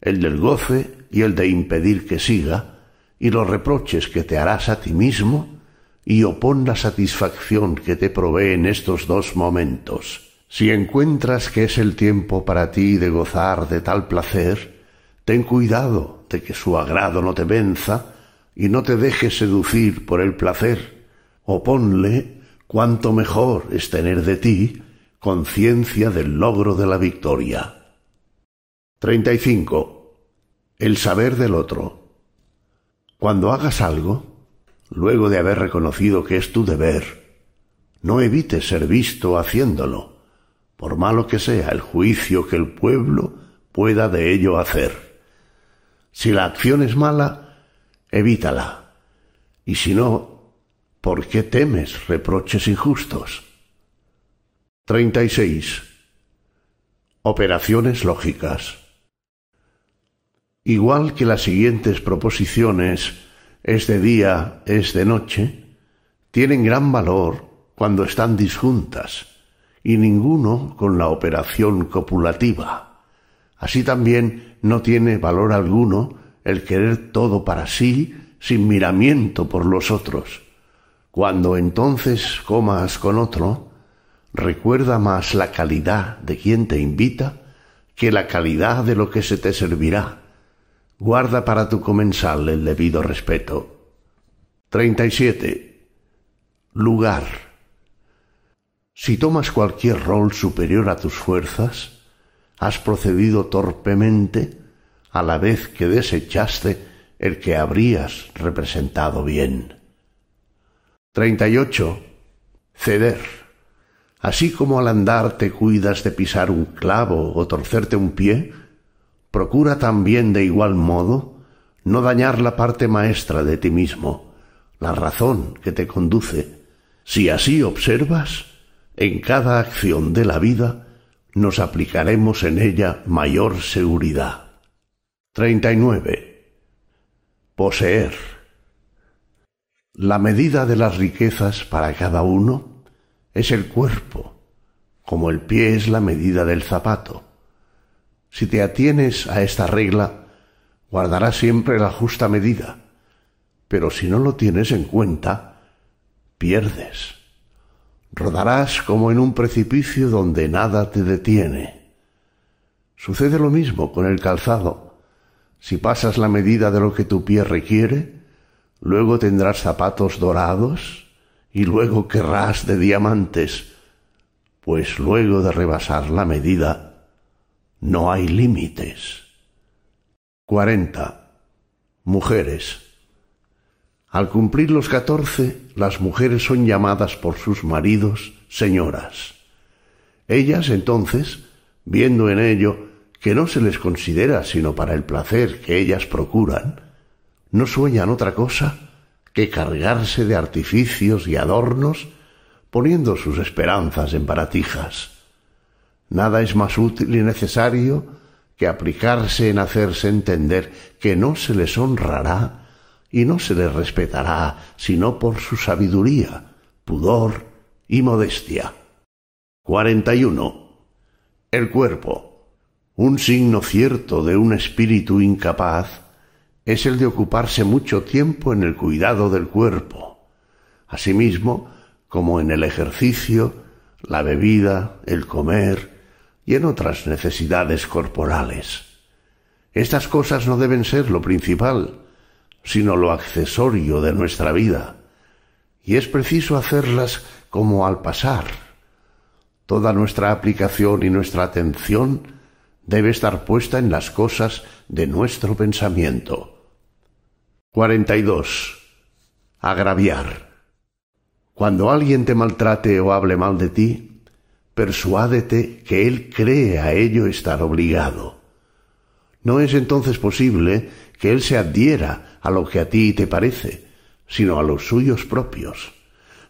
el del goce y el de impedir que siga, y los reproches que te harás a ti mismo, y opón la satisfacción que te provee en estos dos momentos. Si encuentras que es el tiempo para ti de gozar de tal placer, ten cuidado de que su agrado no te venza y no te dejes seducir por el placer. Oponle cuánto mejor es tener de ti conciencia del logro de la victoria. 35. El saber del otro. Cuando hagas algo, luego de haber reconocido que es tu deber, no evites ser visto haciéndolo, por malo que sea el juicio que el pueblo pueda de ello hacer. Si la acción es mala, evítala, y si no, ¿por qué temes reproches injustos? 36. Operaciones lógicas. Igual que las siguientes proposiciones es de día, es de noche, tienen gran valor cuando están disjuntas y ninguno con la operación copulativa. Así también no tiene valor alguno el querer todo para sí sin miramiento por los otros. Cuando entonces comas con otro, recuerda más la calidad de quien te invita que la calidad de lo que se te servirá. Guarda para tu comensal el debido respeto. 37. Lugar. Si tomas cualquier rol superior a tus fuerzas, has procedido torpemente a la vez que desechaste el que habrías representado bien. 38. Ceder. Así como al andar te cuidas de pisar un clavo o torcerte un pie, procura también de igual modo no dañar la parte maestra de ti mismo, la razón que te conduce. Si así observas, en cada acción de la vida nos aplicaremos en ella mayor seguridad. 39. Poseer. La medida de las riquezas para cada uno es el cuerpo, como el pie es la medida del zapato. Si te atienes a esta regla, guardarás siempre la justa medida, pero si no lo tienes en cuenta, pierdes. Rodarás como en un precipicio donde nada te detiene. Sucede lo mismo con el calzado. Si pasas la medida de lo que tu pie requiere, luego tendrás zapatos dorados, y luego querrás de diamantes, pues luego de rebasar la medida no hay límites. 40. Mujeres. Al cumplir los catorce, las mujeres son llamadas por sus maridos señoras. Ellas entonces, viendo en ello que no se les considera sino para el placer que ellas procuran, no sueñan otra cosa que cargarse de artificios y adornos poniendo sus esperanzas en baratijas. Nada es más útil y necesario que aplicarse en hacerse entender que no se les honrará y no se les respetará sino por su sabiduría, pudor y modestia. 41. El cuerpo, un signo cierto de un espíritu incapaz, es el de ocuparse mucho tiempo en el cuidado del cuerpo, asimismo como en el ejercicio, la bebida, el comer y en otras necesidades corporales. Estas cosas no deben ser lo principal, sino lo accesorio de nuestra vida, y es preciso hacerlas como al pasar. Toda nuestra aplicación y nuestra atención debe estar puesta en las cosas de nuestro pensamiento. 42. Agraviar. Cuando alguien te maltrate o hable mal de ti, persuádete que él cree a ello estar obligado. No es entonces posible que él se adhiera a lo que a ti te parece, sino a los suyos propios,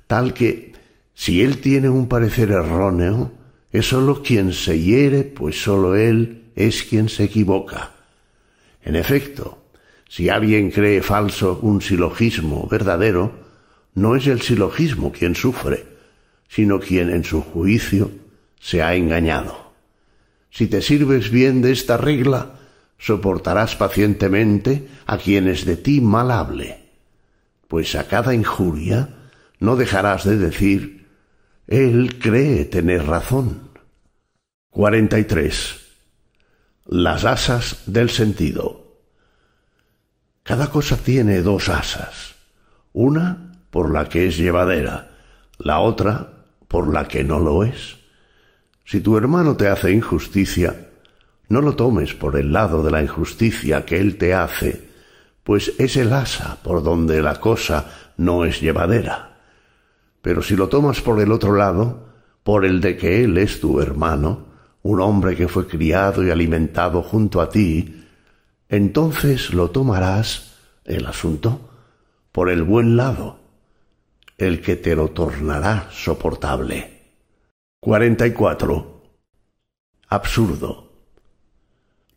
tal que, si él tiene un parecer erróneo, es sólo quien se hiere, pues sólo él es quien se equivoca. En efecto, si alguien cree falso un silogismo verdadero, no es el silogismo quien sufre, sino quien en su juicio se ha engañado. Si te sirves bien de esta regla, soportarás pacientemente a quienes de ti mal hable, pues a cada injuria no dejarás de decir, Él cree tener razón. 43. Las asas del sentido. Cada cosa tiene dos asas, una por la que es llevadera, la otra por la que no lo es. Si tu hermano te hace injusticia, no lo tomes por el lado de la injusticia que él te hace, pues es el asa por donde la cosa no es llevadera. Pero si lo tomas por el otro lado, por el de que él es tu hermano, un hombre que fue criado y alimentado junto a ti, entonces lo tomarás, el asunto, por el buen lado, el que te lo tornará soportable. 44. Absurdo.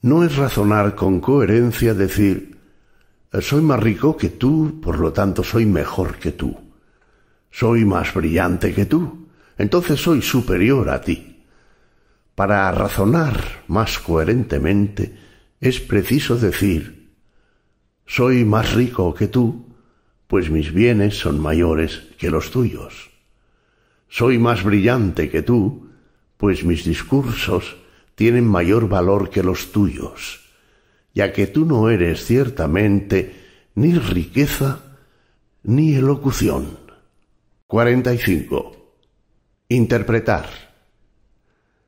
No es razonar con coherencia decir, soy más rico que tú, por lo tanto soy mejor que tú. Soy más brillante que tú, entonces soy superior a ti. Para razonar más coherentemente es preciso decir, soy más rico que tú, pues mis bienes son mayores que los tuyos. Soy más brillante que tú, pues mis discursos tienen mayor valor que los tuyos, ya que tú no eres ciertamente ni riqueza ni elocución. 45. Interpretar.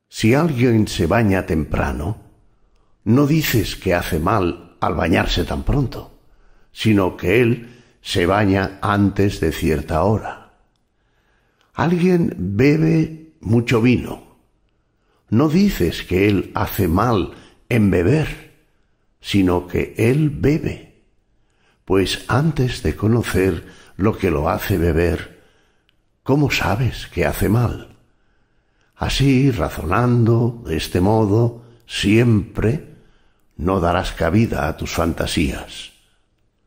Si alguien se baña temprano, no dices que hace mal al bañarse tan pronto, sino que él se baña antes de cierta hora. Alguien bebe mucho vino no dices que él hace mal en beber, sino que él bebe. Pues antes de conocer lo que lo hace beber, ¿cómo sabes que hace mal? Así, razonando de este modo, siempre no darás cabida a tus fantasías.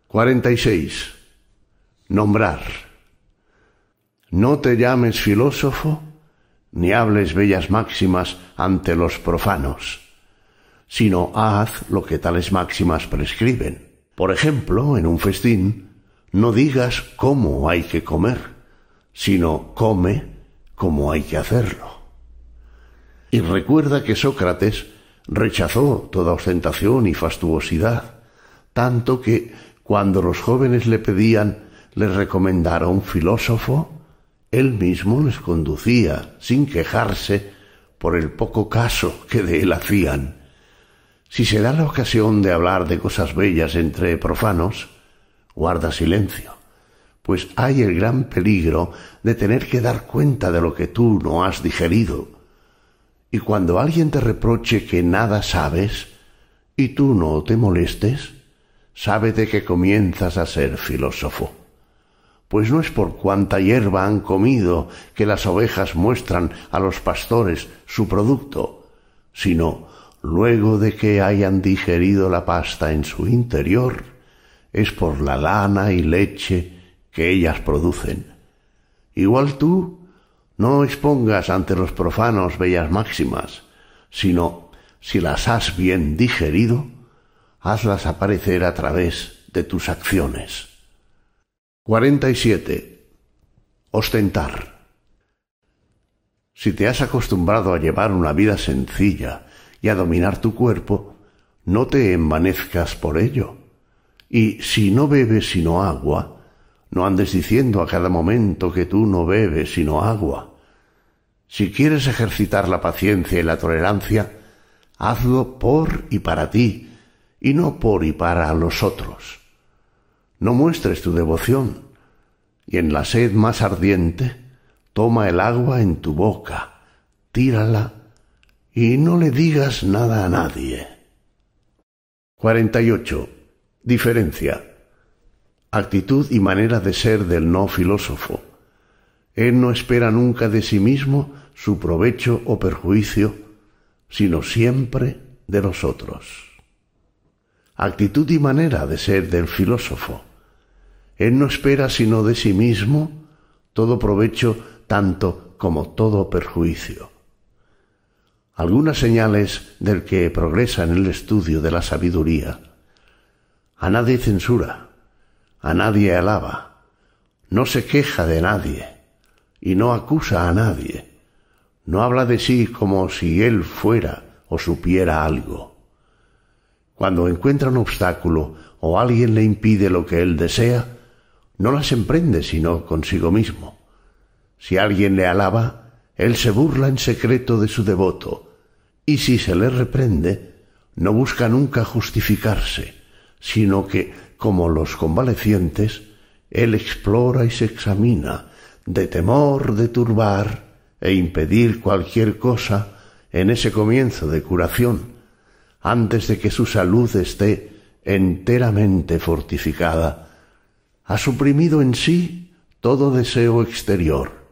46. Nombrar. No te llames filósofo ni hables bellas máximas ante los profanos, sino haz lo que tales máximas prescriben. Por ejemplo, en un festín, no digas cómo hay que comer, sino come cómo hay que hacerlo. Y recuerda que Sócrates rechazó toda ostentación y fastuosidad, tanto que cuando los jóvenes le pedían les recomendara un filósofo, él mismo les conducía, sin quejarse, por el poco caso que de él hacían. Si se da la ocasión de hablar de cosas bellas entre profanos, guarda silencio, pues hay el gran peligro de tener que dar cuenta de lo que tú no has digerido. Y cuando alguien te reproche que nada sabes, y tú no te molestes, sábete que comienzas a ser filósofo pues no es por cuanta hierba han comido que las ovejas muestran a los pastores su producto, sino luego de que hayan digerido la pasta en su interior, es por la lana y leche que ellas producen. Igual tú, no expongas ante los profanos bellas máximas, sino, si las has bien digerido, hazlas aparecer a través de tus acciones. 47. Ostentar. Si te has acostumbrado a llevar una vida sencilla y a dominar tu cuerpo, no te envanezcas por ello. Y si no bebes sino agua, no andes diciendo a cada momento que tú no bebes sino agua. Si quieres ejercitar la paciencia y la tolerancia, hazlo por y para ti, y no por y para los otros. No muestres tu devoción, y en la sed más ardiente, toma el agua en tu boca, tírala, y no le digas nada a nadie. 48. Diferencia. Actitud y manera de ser del no filósofo. Él no espera nunca de sí mismo su provecho o perjuicio, sino siempre de los otros. Actitud y manera de ser del filósofo. Él no espera sino de sí mismo todo provecho tanto como todo perjuicio. Algunas señales del que progresa en el estudio de la sabiduría. A nadie censura, a nadie alaba, no se queja de nadie y no acusa a nadie no habla de sí como si él fuera o supiera algo. Cuando encuentra un obstáculo o alguien le impide lo que él desea, no las emprende sino consigo mismo. Si alguien le alaba, él se burla en secreto de su devoto, y si se le reprende, no busca nunca justificarse, sino que, como los convalecientes, él explora y se examina, de temor de turbar e impedir cualquier cosa en ese comienzo de curación, antes de que su salud esté enteramente fortificada, ha suprimido en sí todo deseo exterior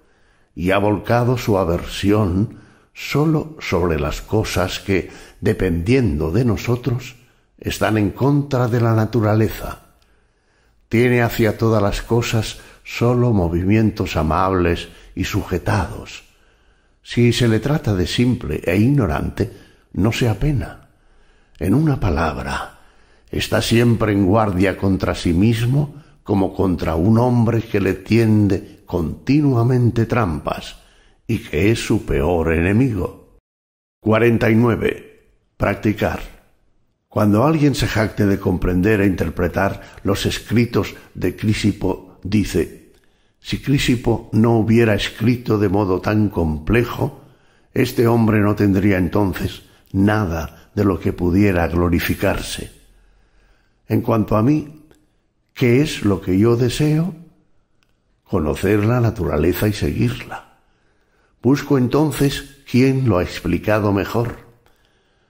y ha volcado su aversión sólo sobre las cosas que, dependiendo de nosotros, están en contra de la naturaleza. Tiene hacia todas las cosas sólo movimientos amables y sujetados, si se le trata de simple e ignorante, no se apena. En una palabra, está siempre en guardia contra sí mismo como contra un hombre que le tiende continuamente trampas y que es su peor enemigo. 49. Practicar. Cuando alguien se jacte de comprender e interpretar los escritos de Crisipo, dice si Crisipo no hubiera escrito de modo tan complejo, este hombre no tendría entonces nada de lo que pudiera glorificarse. En cuanto a mí, ¿qué es lo que yo deseo? Conocer la naturaleza y seguirla. Busco entonces quién lo ha explicado mejor.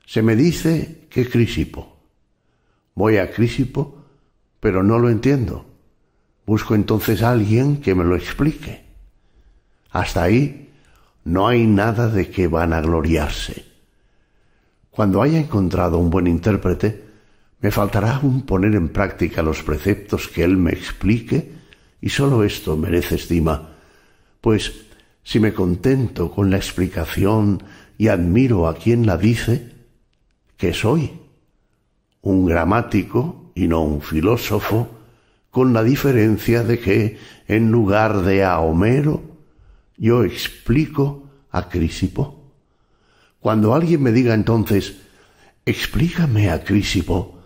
Se me dice que Crisipo. Voy a Crisipo, pero no lo entiendo. Busco entonces a alguien que me lo explique. Hasta ahí no hay nada de que van a gloriarse. Cuando haya encontrado un buen intérprete, me faltará aún poner en práctica los preceptos que él me explique, y sólo esto merece estima, pues si me contento con la explicación y admiro a quien la dice, ¿qué soy? Un gramático y no un filósofo, con la diferencia de que, en lugar de a Homero, yo explico a Crisipo. Cuando alguien me diga entonces, explícame a Crisipo,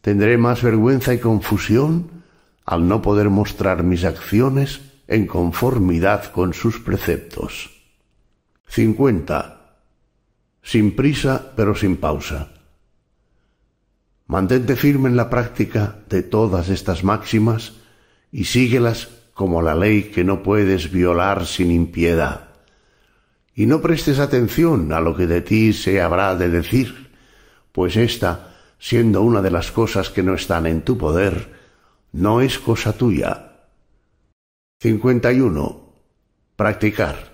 tendré más vergüenza y confusión al no poder mostrar mis acciones en conformidad con sus preceptos. 50. Sin prisa pero sin pausa. Mantente firme en la práctica de todas estas máximas y síguelas como la ley que no puedes violar sin impiedad. Y no prestes atención a lo que de ti se habrá de decir, pues esta, siendo una de las cosas que no están en tu poder, no es cosa tuya. 51. Practicar.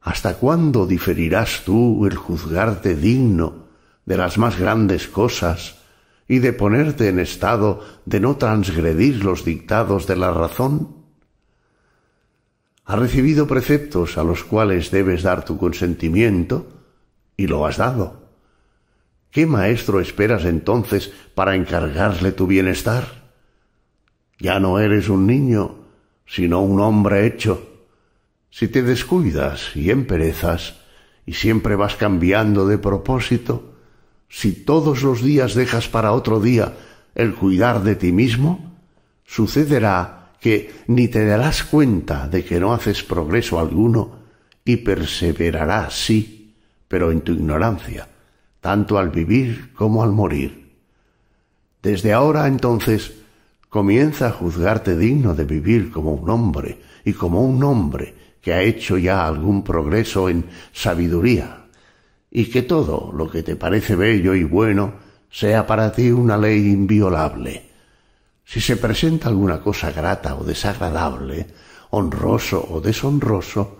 ¿Hasta cuándo diferirás tú el juzgarte digno de las más grandes cosas y de ponerte en estado de no transgredir los dictados de la razón? Has recibido preceptos a los cuales debes dar tu consentimiento y lo has dado. ¿Qué maestro esperas entonces para encargarle tu bienestar? Ya no eres un niño, sino un hombre hecho. Si te descuidas y emperezas y siempre vas cambiando de propósito, si todos los días dejas para otro día el cuidar de ti mismo, sucederá que ni te darás cuenta de que no haces progreso alguno y perseverarás, sí, pero en tu ignorancia, tanto al vivir como al morir. Desde ahora entonces comienza a juzgarte digno de vivir como un hombre y como un hombre que ha hecho ya algún progreso en sabiduría, y que todo lo que te parece bello y bueno sea para ti una ley inviolable. Si se presenta alguna cosa grata o desagradable, honroso o deshonroso,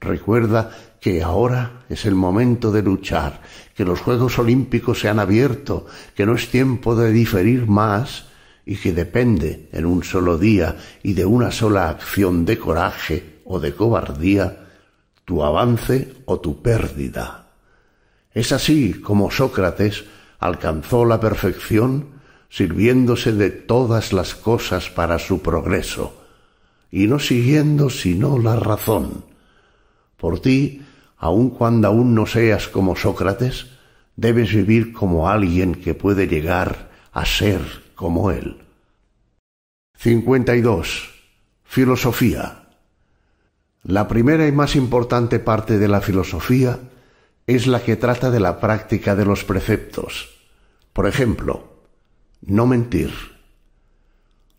recuerda que ahora es el momento de luchar, que los Juegos Olímpicos se han abierto, que no es tiempo de diferir más y que depende en un solo día y de una sola acción de coraje o de cobardía tu avance o tu pérdida. Es así como Sócrates alcanzó la perfección sirviéndose de todas las cosas para su progreso y no siguiendo sino la razón. Por ti, aun cuando aún no seas como Sócrates, debes vivir como alguien que puede llegar a ser como él. 52. Filosofía. La primera y más importante parte de la filosofía es la que trata de la práctica de los preceptos. Por ejemplo, no mentir.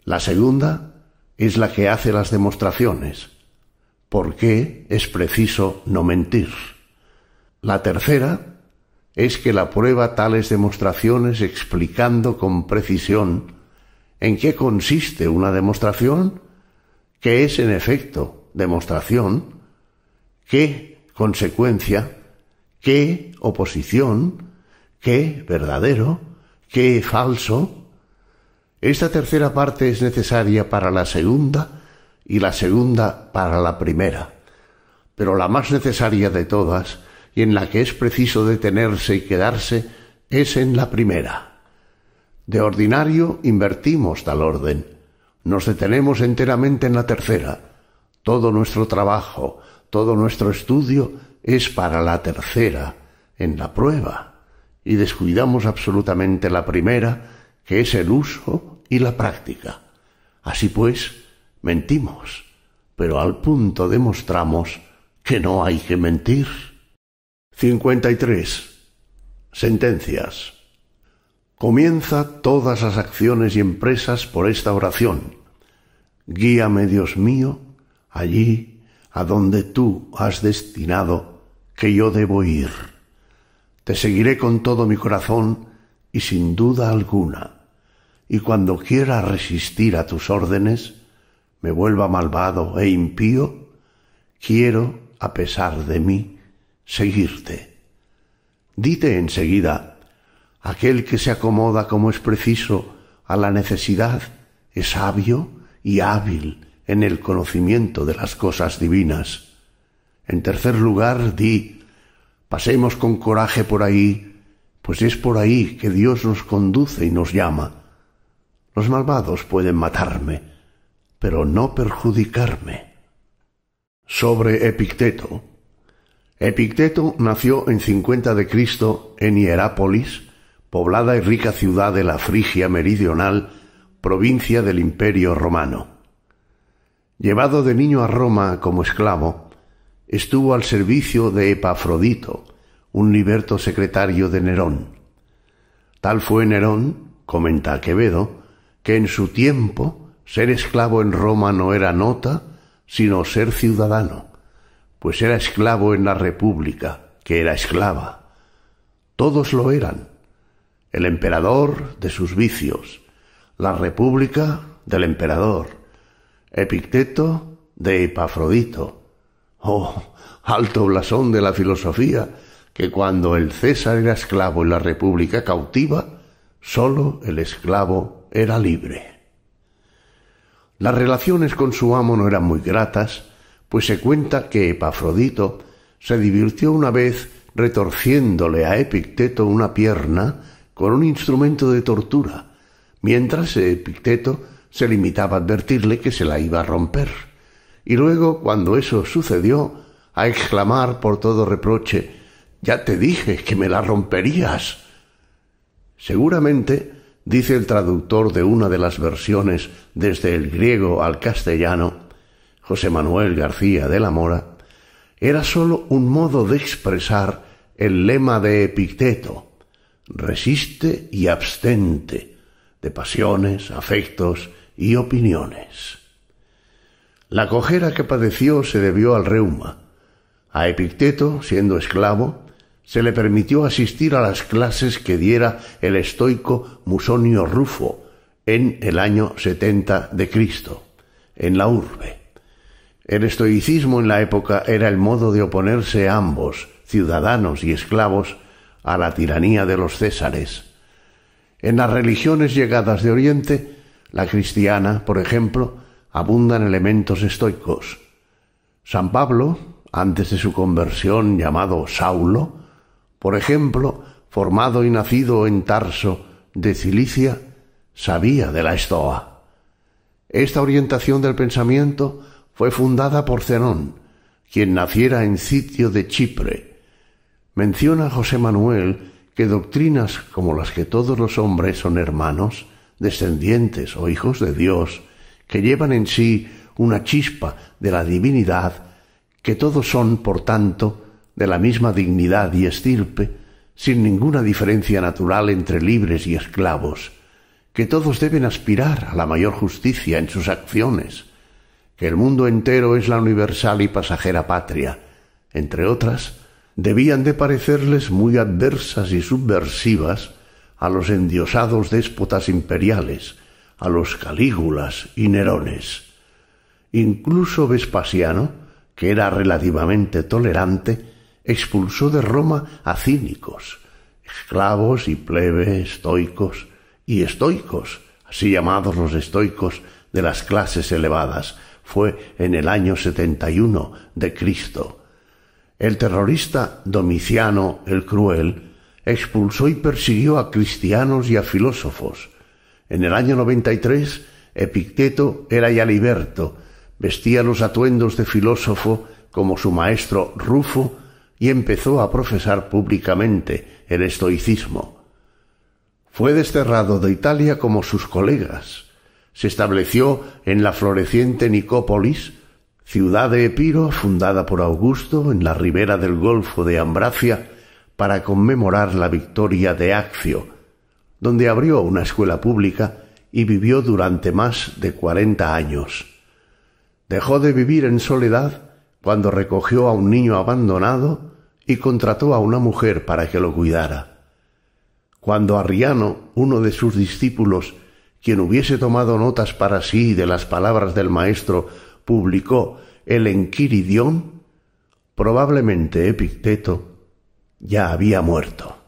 La segunda es la que hace las demostraciones. ¿Por qué es preciso no mentir? La tercera es que la prueba tales demostraciones explicando con precisión en qué consiste una demostración, qué es en efecto demostración, qué consecuencia, qué oposición, qué verdadero, qué falso. Esta tercera parte es necesaria para la segunda y la segunda para la primera, pero la más necesaria de todas y en la que es preciso detenerse y quedarse es en la primera. De ordinario invertimos tal orden, nos detenemos enteramente en la tercera. Todo nuestro trabajo, todo nuestro estudio es para la tercera, en la prueba, y descuidamos absolutamente la primera, que es el uso y la práctica. Así pues, mentimos, pero al punto demostramos que no hay que mentir. 53. Sentencias. Comienza todas las acciones y empresas por esta oración. Guíame, Dios mío, allí a donde tú has destinado que yo debo ir. Te seguiré con todo mi corazón y sin duda alguna. Y cuando quiera resistir a tus órdenes, me vuelva malvado e impío, quiero, a pesar de mí, seguirte. Dite enseguida, aquel que se acomoda como es preciso a la necesidad es sabio y hábil en el conocimiento de las cosas divinas. En tercer lugar, di, pasemos con coraje por ahí, pues es por ahí que Dios nos conduce y nos llama. Los malvados pueden matarme, pero no perjudicarme. Sobre Epicteto. Epicteto nació en 50 de Cristo en Hierápolis, poblada y rica ciudad de la Frigia meridional, provincia del Imperio romano. Llevado de niño a Roma como esclavo, estuvo al servicio de Epafrodito, un liberto secretario de Nerón. Tal fue Nerón, comenta Quevedo, que en su tiempo ser esclavo en Roma no era nota, sino ser ciudadano, pues era esclavo en la República, que era esclava. Todos lo eran. El emperador de sus vicios, la República del emperador, Epicteto de Epafrodito. Oh, alto blasón de la filosofía, que cuando el César era esclavo en la República cautiva, sólo el esclavo era libre. Las relaciones con su amo no eran muy gratas, pues se cuenta que Epafrodito se divirtió una vez retorciéndole a Epicteto una pierna con un instrumento de tortura, mientras Epicteto se limitaba a advertirle que se la iba a romper, y luego, cuando eso sucedió, a exclamar por todo reproche Ya te dije que me la romperías. Seguramente dice el traductor de una de las versiones desde el griego al castellano, José Manuel García de la Mora, era sólo un modo de expresar el lema de Epicteto, resiste y abstente de pasiones, afectos y opiniones. La cojera que padeció se debió al reuma. A Epicteto, siendo esclavo, se le permitió asistir a las clases que diera el estoico Musonio Rufo en el año 70 de Cristo, en la urbe. El estoicismo en la época era el modo de oponerse ambos, ciudadanos y esclavos, a la tiranía de los césares. En las religiones llegadas de Oriente, la cristiana, por ejemplo, abundan elementos estoicos. San Pablo, antes de su conversión llamado Saulo, por ejemplo, formado y nacido en Tarso de Cilicia, sabía de la Estoa. Esta orientación del pensamiento fue fundada por Zenón, quien naciera en sitio de Chipre. Menciona José Manuel que doctrinas como las que todos los hombres son hermanos, descendientes o hijos de Dios, que llevan en sí una chispa de la divinidad, que todos son, por tanto, de la misma dignidad y estirpe, sin ninguna diferencia natural entre libres y esclavos, que todos deben aspirar a la mayor justicia en sus acciones, que el mundo entero es la universal y pasajera patria, entre otras, debían de parecerles muy adversas y subversivas a los endiosados déspotas imperiales, a los Calígulas y Nerones. Incluso Vespasiano, que era relativamente tolerante, expulsó de Roma a cínicos, esclavos y plebe estoicos y estoicos, así llamados los estoicos de las clases elevadas. Fue en el año 71 de Cristo. El terrorista Domiciano el Cruel expulsó y persiguió a cristianos y a filósofos. En el año 93, Epicteto era ya liberto, vestía los atuendos de filósofo como su maestro Rufo y empezó a profesar públicamente el estoicismo. Fue desterrado de Italia como sus colegas. Se estableció en la floreciente Nicópolis, ciudad de Epiro fundada por Augusto en la ribera del Golfo de Ambracia para conmemorar la victoria de Accio, donde abrió una escuela pública y vivió durante más de cuarenta años. Dejó de vivir en soledad cuando recogió a un niño abandonado y contrató a una mujer para que lo cuidara. Cuando Arriano, uno de sus discípulos, quien hubiese tomado notas para sí de las palabras del maestro, publicó el Enquiridión, probablemente Epicteto ya había muerto.